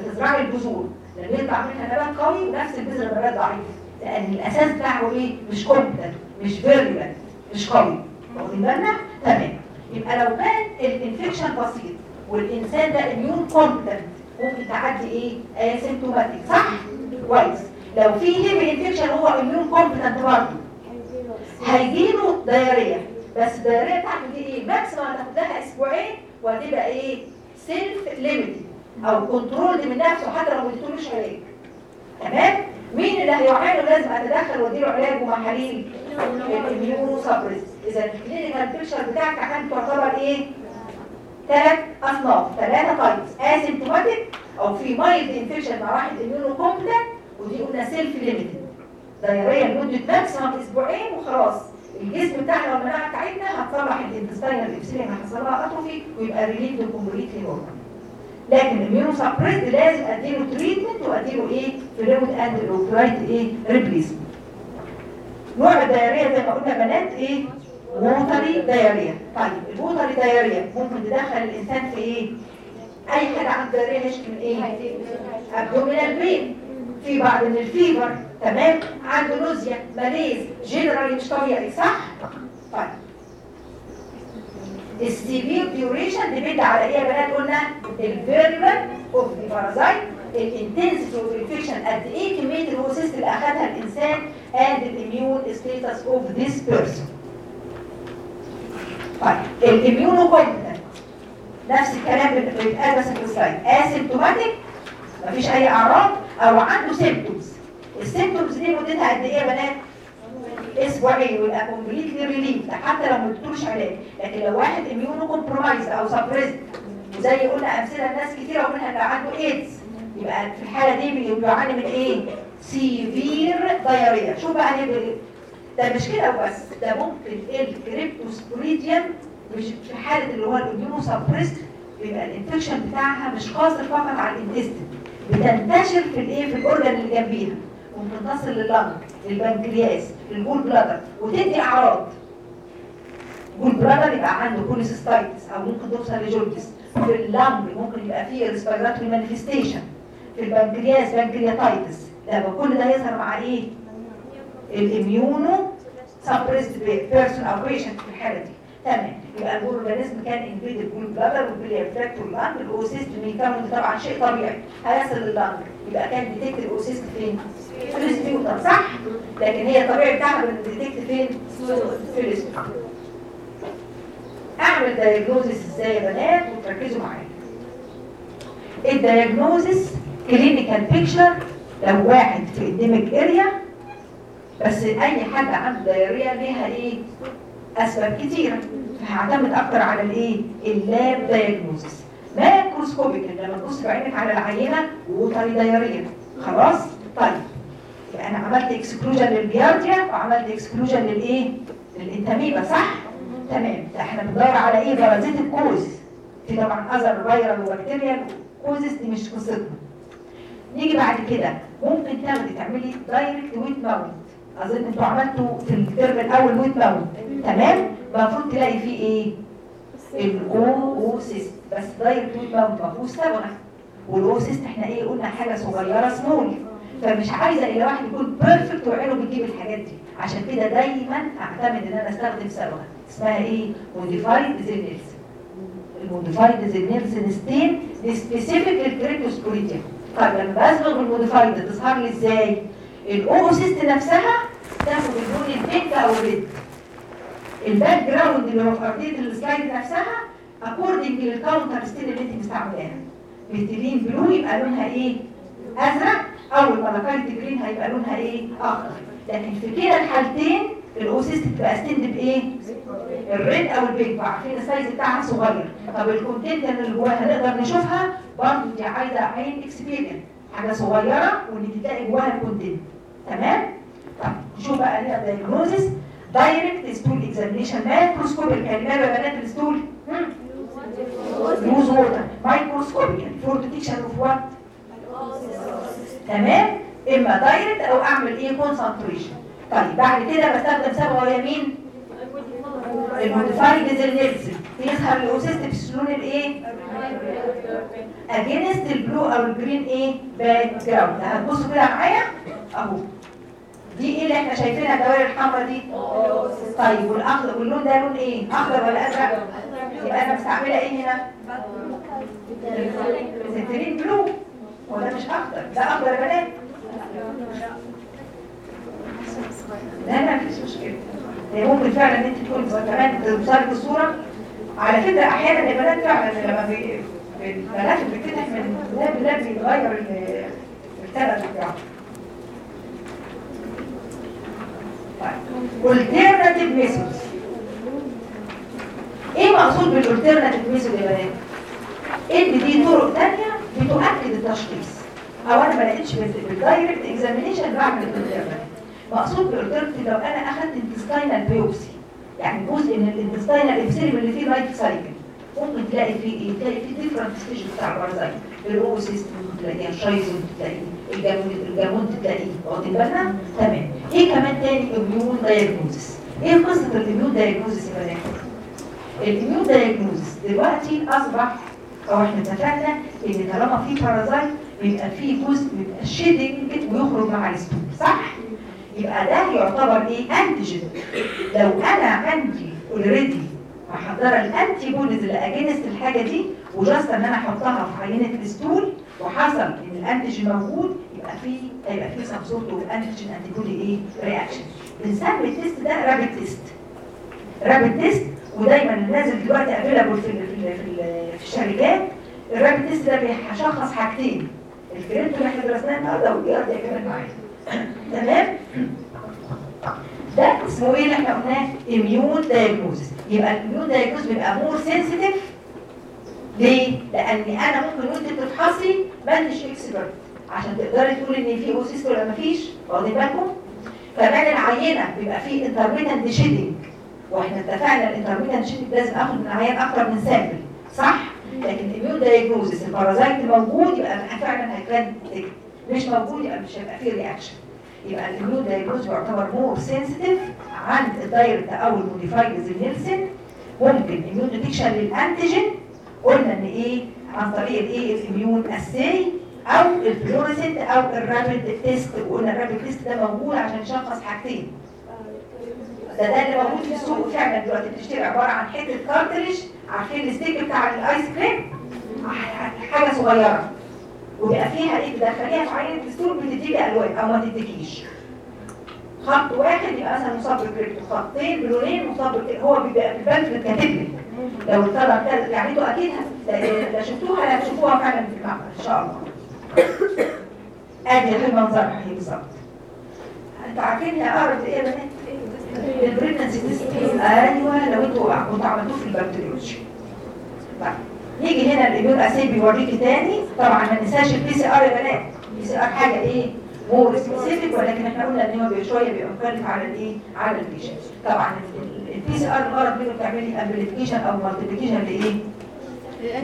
بتزرعي البذور لما يطلع منها نبات قوي ونفس البذره نبات ضعيف لأن الأساس بتاعه إيه مش competent مش virulent مش قوي. واخدين بالنا؟ تمام. يبقى لو كان ال infection بسيط والإنسان ده immune competent ممكن تعدي إيه؟ asymptomatic صح؟ كويس. لو في heavy infection هو immune competent برضه. هيجيله diarrhea بس ال diarrhea بتاعته دي إيه؟ maximum هتاخد لها أسبوعين وهتبقى إيه؟ self limited أو control من نفسه حتى لو ما اديتولوش علاج. تمام؟ مين اللي هيعاني؟ لازم أتدخل وأديله علاج ومحاليل ال immunosuppressed اذا ال clinical picture بتاعك عشان تعتبر إيه ثلاث اصناف ثلاثة types asymptomatic أو في mild infection مع واحد immunocompetent ودي قلنا self limited diarrhea لمده maximum أسبوعين وخلاص الجسم بتاعنا والمناعه بتاعتنا هتصلح ال intestinal epithelium هيحصل لها atrophy ويبقى relief completely normal لكن ال immunosuppressed لازم اديله treatment واديله إيه fluid and electrolyte إيه replacement نوع ال diarrhea زي ما قلنا بنات إيه؟ watery diarrhea طيب ال watery diarrhea ممكن تدخل الإنسان في إيه؟ أي حاجة عنده diarrhea يشكي من إيه؟ abdominal pain. في بعض من ال fever تمام؟ عنده nausea malaise generally مش طبيعي صح؟ طيب. ال severe duration depend على إيه يا بنات؟ قلنا ال virulent of the parasite ال intensity of infection قد إيه كمية ال oocyst اللي اخذها الإنسان the immune status of this person. طيب ال immuno نفس الكلام اللي بيتقال بس في ال slide. asymptomatic مفيش أي أعراض أو عنده symptoms ال symptoms دي مدتها قد إيه يا بنات؟ أسبوعين ويبقى completely relief حتى لو ما ادتوش علاج. لكن لو واحد immunocompromised أو suppressed وزي قلنا أمثلة لناس كتيره ومنها اللي عنده إيدز يبقى في الحالة دي بي- بيعاني من إيه؟ severe diarrhea. شوف بقى هيبقى ده مش كده وبس ده ممكن ال Cryptosporidium مش في حالة اللي هو ال immunosuppressed بيبقى ال infection بتاعها مش قاصر فقط على ال intestine بتنتشر في الإيه؟ في ال organ اللي جنبيها. ممكن تصل لل lung للبنكرياس bladder وتدي أعراض. gall bladder يبقى عنده cholecystitis أو ممكن توصل ل jaundice في ال lung ممكن يبقى فيه respiratory manifestation في البنكرياس pancreatitis. يبقى كل ده يظهر مع إيه؟ ال immunosuppressed person أو patient في الحالة دي. تمام. يبقى الاورجانيزم كان انفيد الجول بلادر والبلي افكت واللانج الأوسيست بيكون طبعا شيء طبيعي. هيصل لللانج يبقى كان ديتكت الأوسيست فين؟ في السبيوتر صح؟ لكن هي الطبيعي بتاعها بنديتكت فين؟ في السبيوتر أعمل دايجنوزس إزاي يا بنات؟ وتركزوا معايا. الدايجنوزس كلينيكال بيكتشر لو واحد في انديميك اريا بس أي حد عنده diarrhea ليها إيه؟ أسباب كتيرة. فهعتمد أكتر على الإيه؟ ال lab diagnosis macroscopic لما تبص بعينك على العينة watery diarrhea خلاص؟ طيب. يبقى أنا عملت exclusion لل Giardia وعملت exclusion للإيه؟ لل Entamoeba صح؟ تمام. إحنا بندور على إيه؟ parasitic ال cause في طبعا other viral و bacterial causes دي مش قصتنا. نيجي بعد كده. ممكن تاخدي تعملي direct wet mount أظن أنتوا عملتوا في ال term الأول wet mount تمام؟ المفروض تلاقي فيه إيه؟ ال oocyst. بس direct wet mount ما فيهوش صبغه وال oocyst إحنا إيه؟ قلنا حاجة صغيرة سمول فمش عايزة إلا واحد يكون perfect وعينه بتجيب الحاجات دي. عشان كده دايما أعتمد إن أنا أستخدم صبغه اسمها إيه؟ modified Ziehl-Neelsen ال modified Ziehl-Neelsen stain دي specific لل Cryptosporidia طيب لما بصبغ ال modified تظهر لي إزاي؟ ال oocyst نفسها تاخد اللون ال pink أو ال red ال background اللي هو في أرضية ال slide نفسها according لل counter stain اللي انت مستعملاها methylene blue يبقى لونها إيه؟ أزرق. malachite green هيبقى لونها إيه؟ أخضر. لكن في كلا الحالتين ال oocyst بتبقى stained بإيه؟ ال red أو ال pink عارفين ال size بتاعها صغير. طب ال content اللي جواها نقدر نشوفها؟ برضه دي عايزة عين experience حاجة صغيرة واللي تلاقي جواها ال content تمام؟ طب نشوف بقى هنا diagnosis direct stool examination microscopic يعني ماله يا بنات ال stool use water microscopic for detection of what تمام؟ إما direct أو أعمل إيه؟ concentration طيب بعد كده بستخدم صبغه يمين الـ modified Ziehl-Neelsen يظهر الـ oocyst في اللون الايه against الـ blue أو الـ green إيه background هتبصوا كده معايا؟ أهو. دي إيه اللي إحنا شايفينها؟ الدوائر الحمراء دي؟ طيب والأخضر واللون ده لون إيه؟ أخضر ولا أزرق؟ يبقى أنا مستعملة إيه هنا؟ stain blue وده مش أخضر ده أخضر يا بنات. لا لا مفيش مشكلة. ممكن فعلا إن أنت تكون كمان توصلي بالصورة على فكره أحيانا البنات فعلا لما الملف بيتفتح من لاب لاب بيتغير ال- الـ color بتاعه. alternative methods. إيه مقصود بال alternative method يا بنات؟ إن دي طرق تانية بتؤكد التشخيص. أو أنا ما لقيتش بال direct examination بعمل الـ alternative مقصود بال alternative لو أنا أخدت intestinal biopsy يعني جزء من الـ intestinal epithelium اللي فيه life cycle ممكن تلاقي فيه إيه؟ تلاقي فيه different stage بتاع الـ oocyst ممكن تلاقيها الشايزون تلاقيه الـ gamont الـ gamont تلاقيه. واخدين بالنا؟ تمام. إيه كمان تاني؟ immune diagnosis إيه قصة الـ immune diagnosis يا بنات الـ immune diagnosis دلوقتي اصبح أو إحنا اتفقنا إن طالما في parasite بيبقى في جزء بيبقى shedding ويخرج مع الـ stool صح؟ يبقى ده يعتبر إيه؟ antigen لو أنا عندي already محضرة الـ antibodies اللي against الحاجة دي و just إن أنا أحطها في عينة الـ stool وحصل إن الـ antigen موجود يبقى في هيبقى في some sort of antigen antibody إيه reaction بنسمي الـ test ده rapid test rapid test ودايما نازل دلوقتي available في في في, ال في الشركات. الـ rapid test ده بيشخص حاجتين. الكريبتو اللي إحنا درسناه النهارده والجيارد كمان معايا. تمام؟ ده اسمه إيه اللي إحنا قلناه؟ immune diagnosis يبقى الـ immune diagnosis بيبقى more sensitive ليه؟ لأن أنا ممكن وأنت بتفحصي ما انتش expert عشان تقدري تقولي إن في oocyst ولا ما فيش واخدين بالكم؟ كمان العينة بيبقى فيه intermittent shedding وإحنا اتفقنا الـ intermittent shedding لازم آخد من العيان أكتر من sample صح؟ لكن الـ immune diagnosis الـ parasite موجود يبقى فعلا هيكون مش موجود يبقى مش هيبقى فيه reaction يبقى الـ immune diagnosis بيعتبر more sensitive عن الـ direct أو الـ modified Ziehl-Neelsen ممكن immune detection لل antigen. قلنا إن إيه عن طريق الايه الـ immunoassay أو الـ fluorescent أو الـ rapid test وقلنا الـ rapid test ده موجود عشان يشخص حاجتين. ده ده اللي موجود في السوق فعلا دلوقتي بتشتري عبارة عن حتة cartridge عارفين الـ stick بتاع الـ ice cream حاجة صغيرة. وبيبقى فيها إيه تدخليها في عينه الـ stool بتديكي ألوان أو ما تديكيش. خط واحد يبقى مثلا مصاب بالكريبتو خطين بلونين مصاب هو بيبقى في البنك كاتب لك لو كده يعني أنتوا أكيد لا شفتوها لا تشوفوها فعلا في المعمل إن شاء الله. ادي المنظر هي بالظبط؟ أنتوا عارفين هي اقرب إيه يا بنات؟ البريجنسي تيست أيوه لو أنتوا كنتوا عملتوه في الـ bacteriology. طيب. نيجي هنا الـ immunoassay بيوريكي تاني. طبعا ما ننساش الـ PCR يا بنات. الـ PCR حاجة إيه؟ more specific ولكن إحنا قلنا إن هو شوية مختلف على الإيه؟ على الـ patient طبعا الـ PCR الغرض منه بتعملي amplification أو multiplication لإيه؟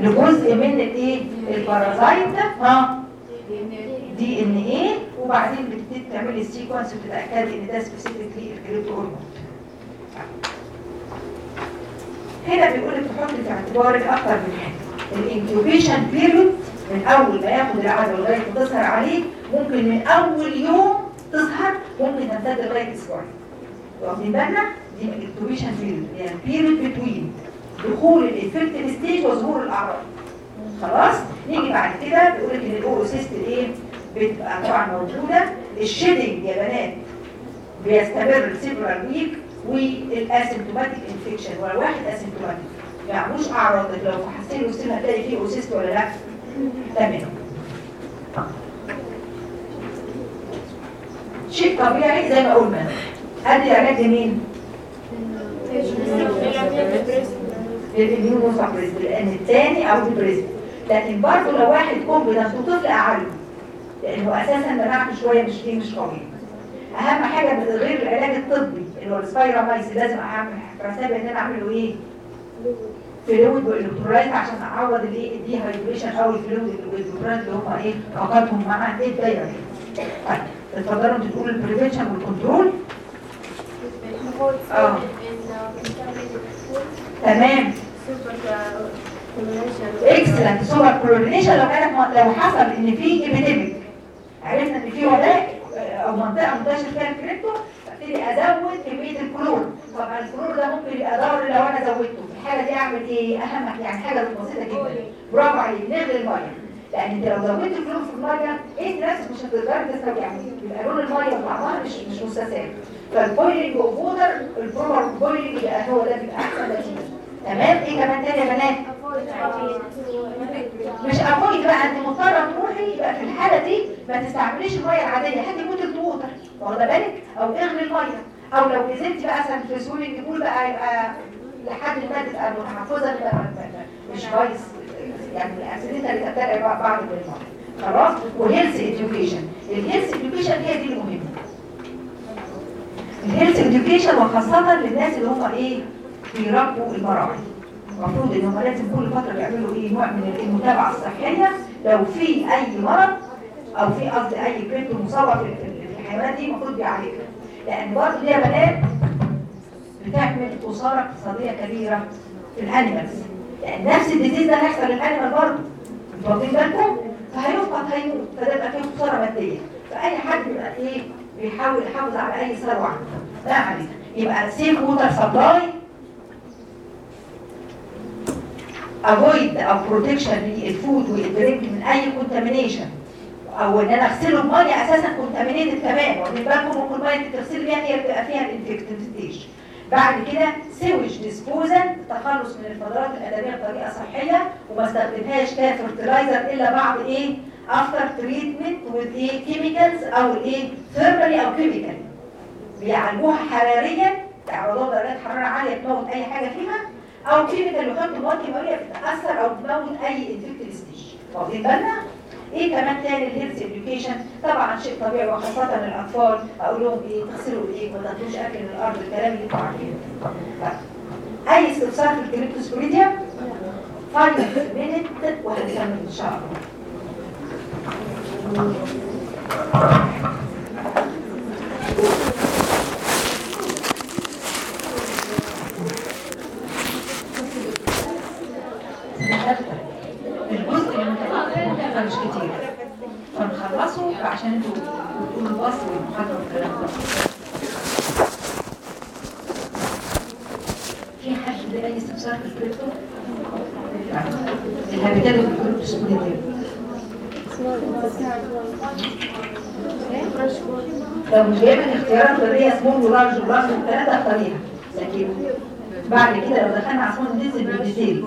لجزء من الإيه؟ الـ parasite ها؟ DNA وبعدين بتبتدي تعملي الـ sequence وتتأكدي إن ده specifically الـ crypto هرمون هنا بيقول لك تحط في اعتبارك أكتر من حاجة. الـ incubation period من أول ما ياخد العدوى لغايه ما تظهر عليه ممكن من أول يوم تظهر ممكن تمتد لغاية أسبوعين واخدين بالنا؟ دي الـ incubation period يعني period between دخول الـ infective stage وظهور الأعراض. خلاص؟ نيجي بعد كده بيقول لك إن الـ oocyst إيه بتبقى طبعا موجوده الـ shedding يا بنات بيستمر several week وال asymptomatic infection ولا واحد asymptomatic ما يعملوش اعراض لو فحصتي له السن هتلاقي فيه oocyst ولا لا. تمام. شيء طبيعي زي ما قلنا. ادي علاج لمين؟ للاميون سبريس لأن الثاني أو البريست لكن برضه لو واحد كومبيدنت وطفل أعلم. لأنه أساسا مناعته شوية مش فيه مش قويه أهم حاجة من غير العلاج الطبي اللي هو السبايرامايسين لازم اعمل حساب ان أنا اعمل له إيه؟ fluid وال electrolyte عشان اعوض الايه الـ dehydration أو الـ fluid وال electrolyte اللي هم إيه فقدهم مع إيه الـ diarrhea. دي. طيب اتفضلوا أنتوا تقولوا الـ prevention وال control آه. تمام. excellent super chlorination لو كانت لو حصل إن في epidemic عرفنا إن في وباء آه، أو منطقة منتشر فيها الكريبتو ابتدي أزود كميه الكلور طبعا الكلور ده ممكن يبقى ضار لو أنا زودته. في الحالة دي أعمل إيه؟ أهم يعني حاجة بسيطة جدا. برافو عليك. نغلي المية. لأن أنت لو زودت الكلور في المية انت نفسك مش هتقدري تستوعبي يعني يبقى لون المية وطعمها مش مش مستساغ. فال boiling of water ال proper boiling هو ده بيبقى أحسن نتيجة. تمام؟ إيه كمان تاني يا بنات؟ مش avoid بقى أنت مضطره تروحي يبقى في الحالة دي ما تستعمليش المية العادية. هاتي bottle water واخدة بالك؟ أو اغلي المية. أو لو نزلتي بقى مثلا في swimming pool بقى يبقى لحد ما تبقى يبقى مش كويس. يعني الاسئله اللي تتابع بعض بالميه خلاص؟ و health education. ال health education هي دي المهمة. ال health education وخاصة للناس اللي هم إيه؟ بيربوا المواشي المفروض إن هم لازم كل فترة بيعملوا إيه؟ نوع من المتابعة الصحية. لو في أي مرض أو في قصدي أي كريبتو مصابة في الحيوانات دي المفروض بيعالجها لأن برضه دي يا بنات بتعمل خساره اقتصادية كبيرة في ال animals لأن نفس ال disease ده هيحصل لل animal برضه. أنتوا واخدين بالكم؟ فهيفقد هيموت. فده يبقى فيه خسارة مادية. فأي حد بيبقى إيه؟ بيحاول يحافظ على أي ثروه عنده ده علينا يبقى safe water supply avoid أو protection لل food وال drink من اي contamination أو إن أنا اغسله بميه أساسا contaminated كمان واخدين بالكم ممكن الميه اللي تغسل بيها هي بتبقى فيها ال infective stage بعد كده sewage disposal التخلص من الفضلات الأدمية بطريقة صحية وما استخدمهاش ك fertilizer إلا بعد إيه؟ after treatment with إيه؟ chemicals أو الايه thermally أو chemical بيعالجوها حراريا تعرضوها درجات حرارة عالية تموت أي حاجة فيها أو chemical يحطوا مواد كيماويه بتاثر أو تموت أي infective stage واخدين بالنا إيه كمان تاني ال health education طبعا شيء طبيعي وخاصة الاطفال أقول لهم إيه؟ تغسلوا ايديكم ما تاكلوش أكل من الأرض الكلام اللي أنتوا عارفينه. طيب. أي استفسار في ال Cryptosporidia final minute وهنكمل إن شاء الله الجزء اللي متبقى مش كتير فنخلصه عشان أنتوا بتقولوا البصر والمحاضرة والكلام ده حد اي استفسار في الكريبتو الهابيتات اللي بتقول سبونيتير لو مش جايبه الاختيارات اللي هي سمول ولارج ولارج والثلاثه اختاريها لكن بعد كده لو دخلنا على سمول ديزل بالديتيلز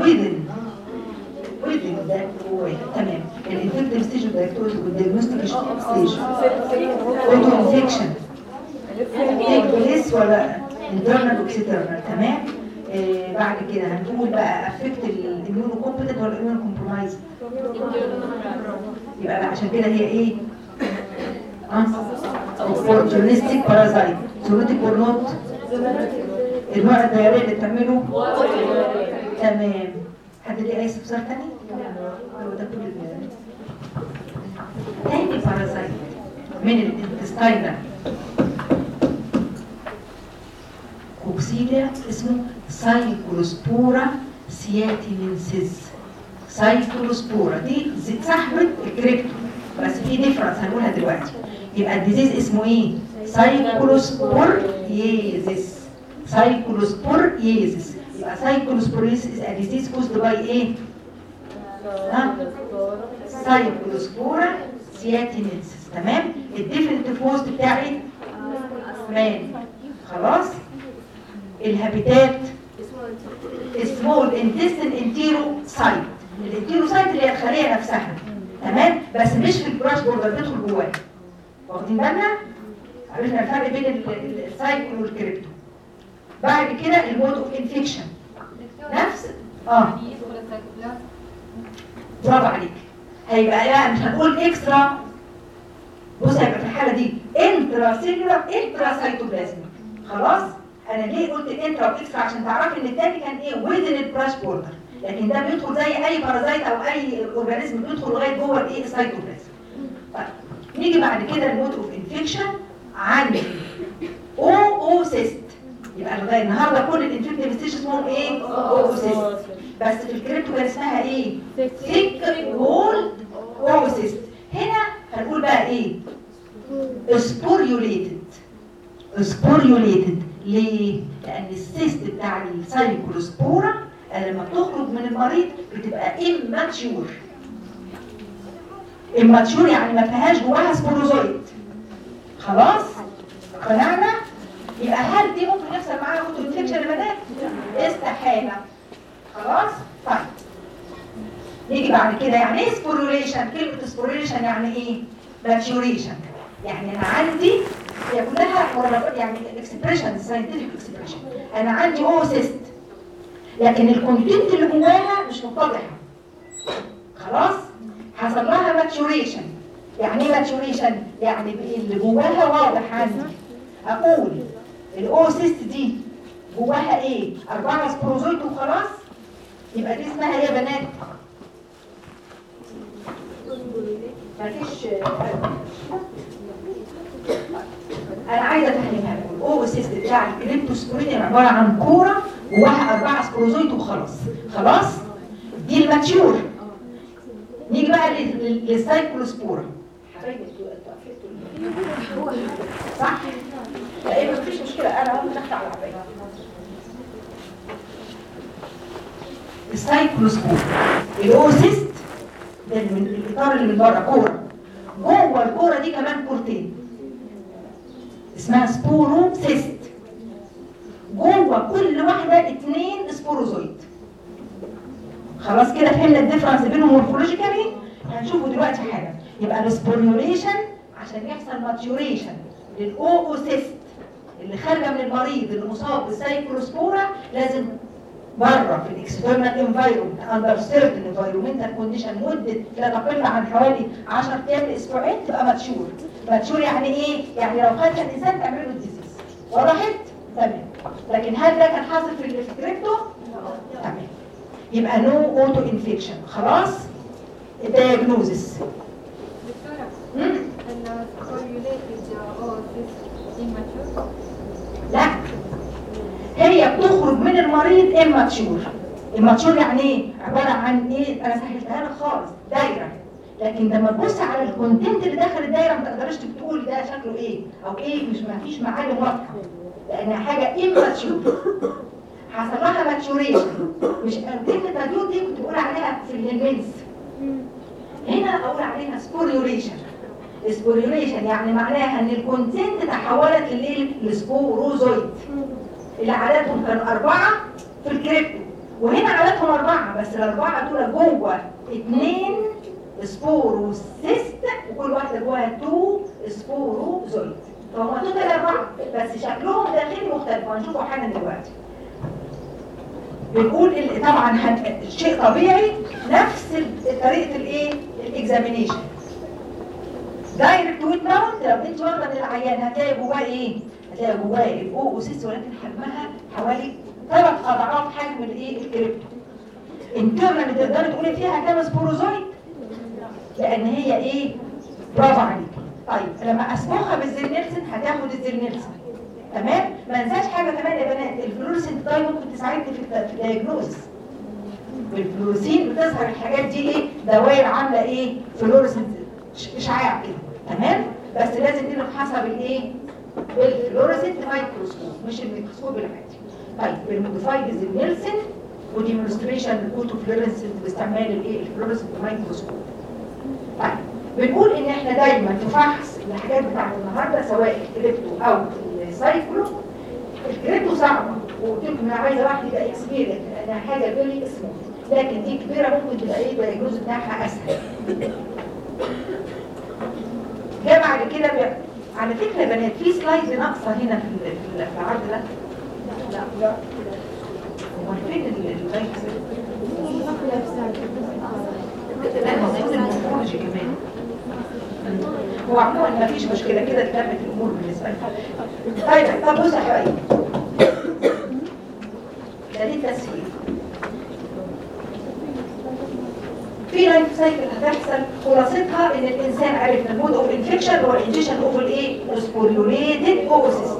ويذن ويذن ده هو تمام. الانفكتيف ستيج والدايكتوز والديagnostic ستيج. اوتو انفكشن تيك بليس ولا انترنال واكسترنال تمام؟ آه بعد كده هنقول بقى افكت الاميونو كومبتنت ولا الاميونو كومبرومايز يبقى بقى عشان كده هي إيه؟ Opportunistic parasite. Zoonotic or not. النوع ال diarrhea اللي بتعمله تمام حد ليه اي استفسار تاني؟ هو ده كل تاني parasite من ال intestinal coccidia اسمه Cyclospora cayetanensis Cyclospora دي صاحبة الكريبتو بس في difference هنقولها دلوقتي يبقى ال disease اسمه إيه؟ cyclosporiasis cyclosporiasis يبقى cyclosporiasis is a disease caused by إيه؟ ها؟ Cyclospora cayetanensis تمام؟ ال definitive host بتاعي man خلاص؟ ال habitat small intestine enterocyte ال enterocyte اللي هي الخلية نفسها تمام بس مش في ال brush border بتدخل جواها واخدين بالنا؟ عرفنا الفرق بين ال- ال- ال cyclo وال crypto. بعد كده ال mode of infection نفس؟ آه. برافو عليك. هيبقى لا مش هنقول extra بص هيبقى في الحالة دي intracellular intracytoplasmic خلاص؟ أنا ليه قلت intra و extra عشان تعرفي إن التاني كان إيه؟ within ال brush border لكن ده بيدخل زي أي parasite أو أي organism بيدخل لغاية جوه الايه السايتوبلازم طيب. نيجي بعد كده ال mode of infection عندي oocyst يبقى لغاية النهارده كل ال infective stage اسمهم إيه؟ oocyst بس في الكريبتو كان اسمها إيه؟ thick wall oocyst هنا هنقول بقى إيه؟ sporulated sporulated ليه؟ لأن ال cyst بتاع ال Cyclospora لما بتخرج من المريض بتبقى immature. Immature يعني ما فيهاش جواها sporozoite خلاص؟ قنعنا؟ يبقى هل دي ممكن يحصل معاها auto infection يا بنات؟ استحالة خلاص؟ طيب نيجي بعد كده يعني إيه sporulation؟ كلمة sporulation يعني إيه؟ maturation يعني أنا عندي هي كلها يعني expression scientific expression أنا عندي oocyst لكن ال content اللي جواها مش متضحه خلاص حصل لها maturation يعني إيه maturation يعني اللي جواها واضح عندي. أقول ال oocyst دي جواها إيه؟ أربعة sporozoite وخلاص؟ يبقى دي اسمها إيه يا بنات؟ مفيش أنا عايزة أفهمها لكم. ال oocyst بتاع ال Cryptosporidium عبارة عن كورة جواها أربعة sporozoite وخلاص. خلاص؟ دي ال mature. نيجي بقى لل- لل- لل Cyclospora صح؟ لا إيه مفيش مشكلة. أنا أهو داخلة على حبايبي ال Cyclospora ال oocyst ده اللي من الإطار اللي من بره كورة. جوه الكورة دي كمان كورتين. اسمها sporocyst جوه كل واحدة اتنين sporozoite خلاص كده فهمنا ال difference بينهم morphologically هنشوفه دلوقتي حالا يبقى ال sporulation عشان يحصل maturation لل oocyst اللي خارجة من المريض اللي مصاب بال Cyclospora لازم بره في ال external environment under certain environmental condition مدة لا تقل عن حوالي 10 أيام لأسبوعين تبقى mature mature يعني إيه؟ يعني لو خدها الإنسان تعمل له ال disease وضحت؟ تمام لكن هل ده كان حاصل في الكريبتو؟ يبقى no auto infection خلاص؟ ال diagnosis immature. لا. هي بتخرج من المريض immature immature يعني إيه؟ عبارة عن إيه؟ أنا سهلتها لك خالص دايرة. لكن لما تبص على ال content اللي داخل الدايرة ما تقدرش تقول ده شكله إيه أو إيه مش ما فيش معالم واضحة. لأنها حاجة immature حصل لها maturation مش كلمه mature دي كنت بقول عليها في ال helminths هنا أقول عليها sporulation. sporulation يعني معناها إن ال content تحولت للإيه؟ ل sporozoite اللي عددهم كانوا أربعة في الكريبتو. وهنا عددهم أربعة بس الأربعة دول جوه اثنين sporocyst وكل واحدة جواها two sporozoite فهم total أربعة بس شكلهم داخلي مختلف. وهنشوفه حالا دلوقتي. بنقول طبعا شيء طبيعي نفس طريقة الايه ال examination direct wet mount لو انت واخده من العيان هتلاقي جواه إيه؟ هتلاقي جواه الاو اوسيس ولكن حجمها حوالي ثلاث أضعاف حجم الايه ال crypto internal تقدري تقولي فيها كام sporozoite لأن هي إيه؟ برافو عليك. طيب لما اسموها بالزير نيلسون هتاخد ال Ziehl-Neelsen. تمام؟ ما ننساش حاجة كمان يا بنات ال fluorescent dye ممكن تساعدني في ال diagnosis بال fluorescent بتظهر الحاجات دي إيه؟ دوائر عاملة إيه؟ fluorescent إشعاع كده. تمام؟ بس لازم دي حسب الايه بال fluorescent microscope مش الميكروسكوب العادي. طيب بال modified Ziehl-Neelsen و demonstration ال auto fluorescent باستعمال الإيه؟ ال fluorescent microscope. طيب بنقول إن إحنا دايما في فحص الحاجات بتاعت النهارده سواء الكريبتو أو ال cyclo ال crypto صعبه وقلت لكم أنا عايزه واحد يبقى experienced لانها حاجة very small لكن دي كبيره ممكن تبقى إيه ال diagnosis بتاعها اسهل جاء بعد كده بي... على فكره بنات في slide ناقصه هنا في ال- في ال- في العرض ده لا لا امال فين ال- ال light لا ال morphology كمان هو عموما ما فيش مشكلة كده تكمل الأمور بالنسبة لي طيب طب بص يا حبايبي ده ليه تسهيل؟ في life cycle هتحصل خلاصتها إن الإنسان عرف ال mode of infection هو ال ingestion of الايه sporulated oocysts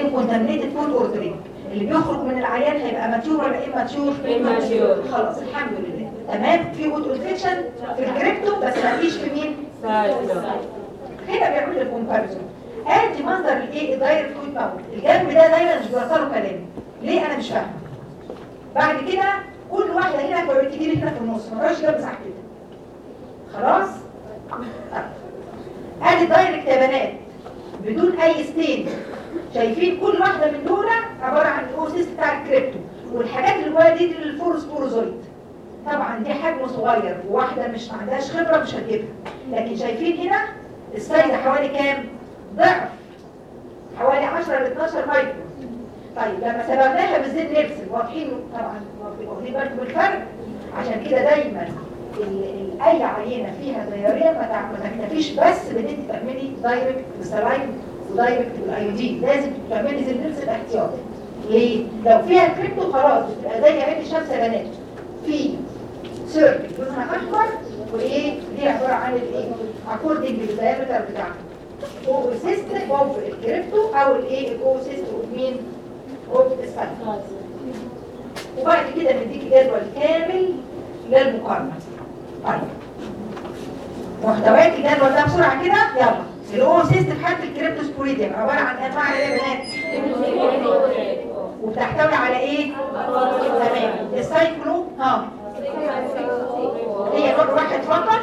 in contaminated food or drink اللي بيخرج من العيان هيبقى mature ولا immature. خلاص الحمد لله. تمام؟ في auto infection في الكريبتو بس ما فيش في مين؟ هنا بيعمل الكومباريزون ادي منظر الايه الدايركت فود باور الجنب ده دايما مش بيوصله كلام ليه أنا مش فاهمه بعد كده كل واحدة هنا فبتجي لي هنا في النص ما تقعدش جنب صاحبتها خلاص. ادي الدايركت يا بنات بدون اي ستين شايفين كل واحدة من دول عباره عن الاوسيس بتاع الكريبتو والحاجات اللي جواها دي, دي ال four sporozoite طبعا دي حجم صغير وواحدة مش ما عندهاش خبرة مش هتجيبها. لكن شايفين هنا ال size حوالي كام؟ ضعف. حوالي 10 ل 12 مايكرو. طيب لما صبغناها بال Ziehl-Neelsen واضحين طبعا واخدين بالكم بالفرق. عشان كده دايما أي عينة فيها diarrhea ما تكتفيش بس بإن أنت تعملي direct ب saline و direct بال iodine لازم تعملي Ziehl-Neelsen احتياطي ليه؟ لو فيها كريبتو خلاص بتبقى زي عين الشمس يا بنات في circle لونها احمر وإيه؟ دي عبارة عن الايه according لل diameter بتاعها. oocyst of ال crypto أو الايه ال oocyst of مين of ال cyclo وبعد كده نديك جدول كامل للمقارنة. طيب. محتويات الجدول ده بسرعة كده؟ يلا. ال oocyst في حالة ال Cryptosporidium عبارة عن انواع إيه يا بنات وبتحتوي على إيه؟ تمام. ال Cyclo ها. هي نوع واحد فقط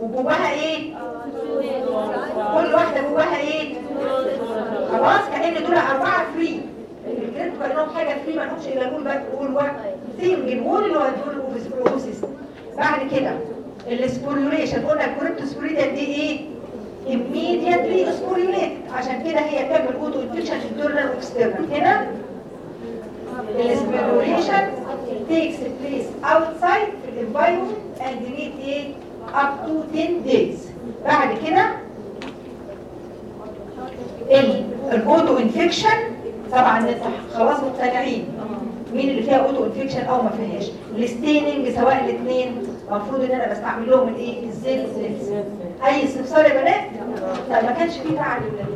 وجواها إيه؟ كل واحدة جواها إيه؟ خلاص كأن دول أربعة free ال Crypto كأنهم حاجة free ما لهمش إلا نقول بقى نقول واحد. single wall اللي هو الدول بعد كده ال sporulation قلنا ال Cryptosporidia دي إيه؟ immediately sporulate عشان كده هي تعمل auto infection internal و external هنا ال sporulation takes place outside في ال environment and need إيه up to 10 days بعد كده ال auto infection طبعا خلاص مقتنعين. مين اللي فيها auto infection أو ما فيهاش. الستيننج سواء الاثنين المفروض إن أنا بستعمل لهم الإيه؟ الزيت. أي استفسار يا بنات؟ طب ما كانش فيه لل-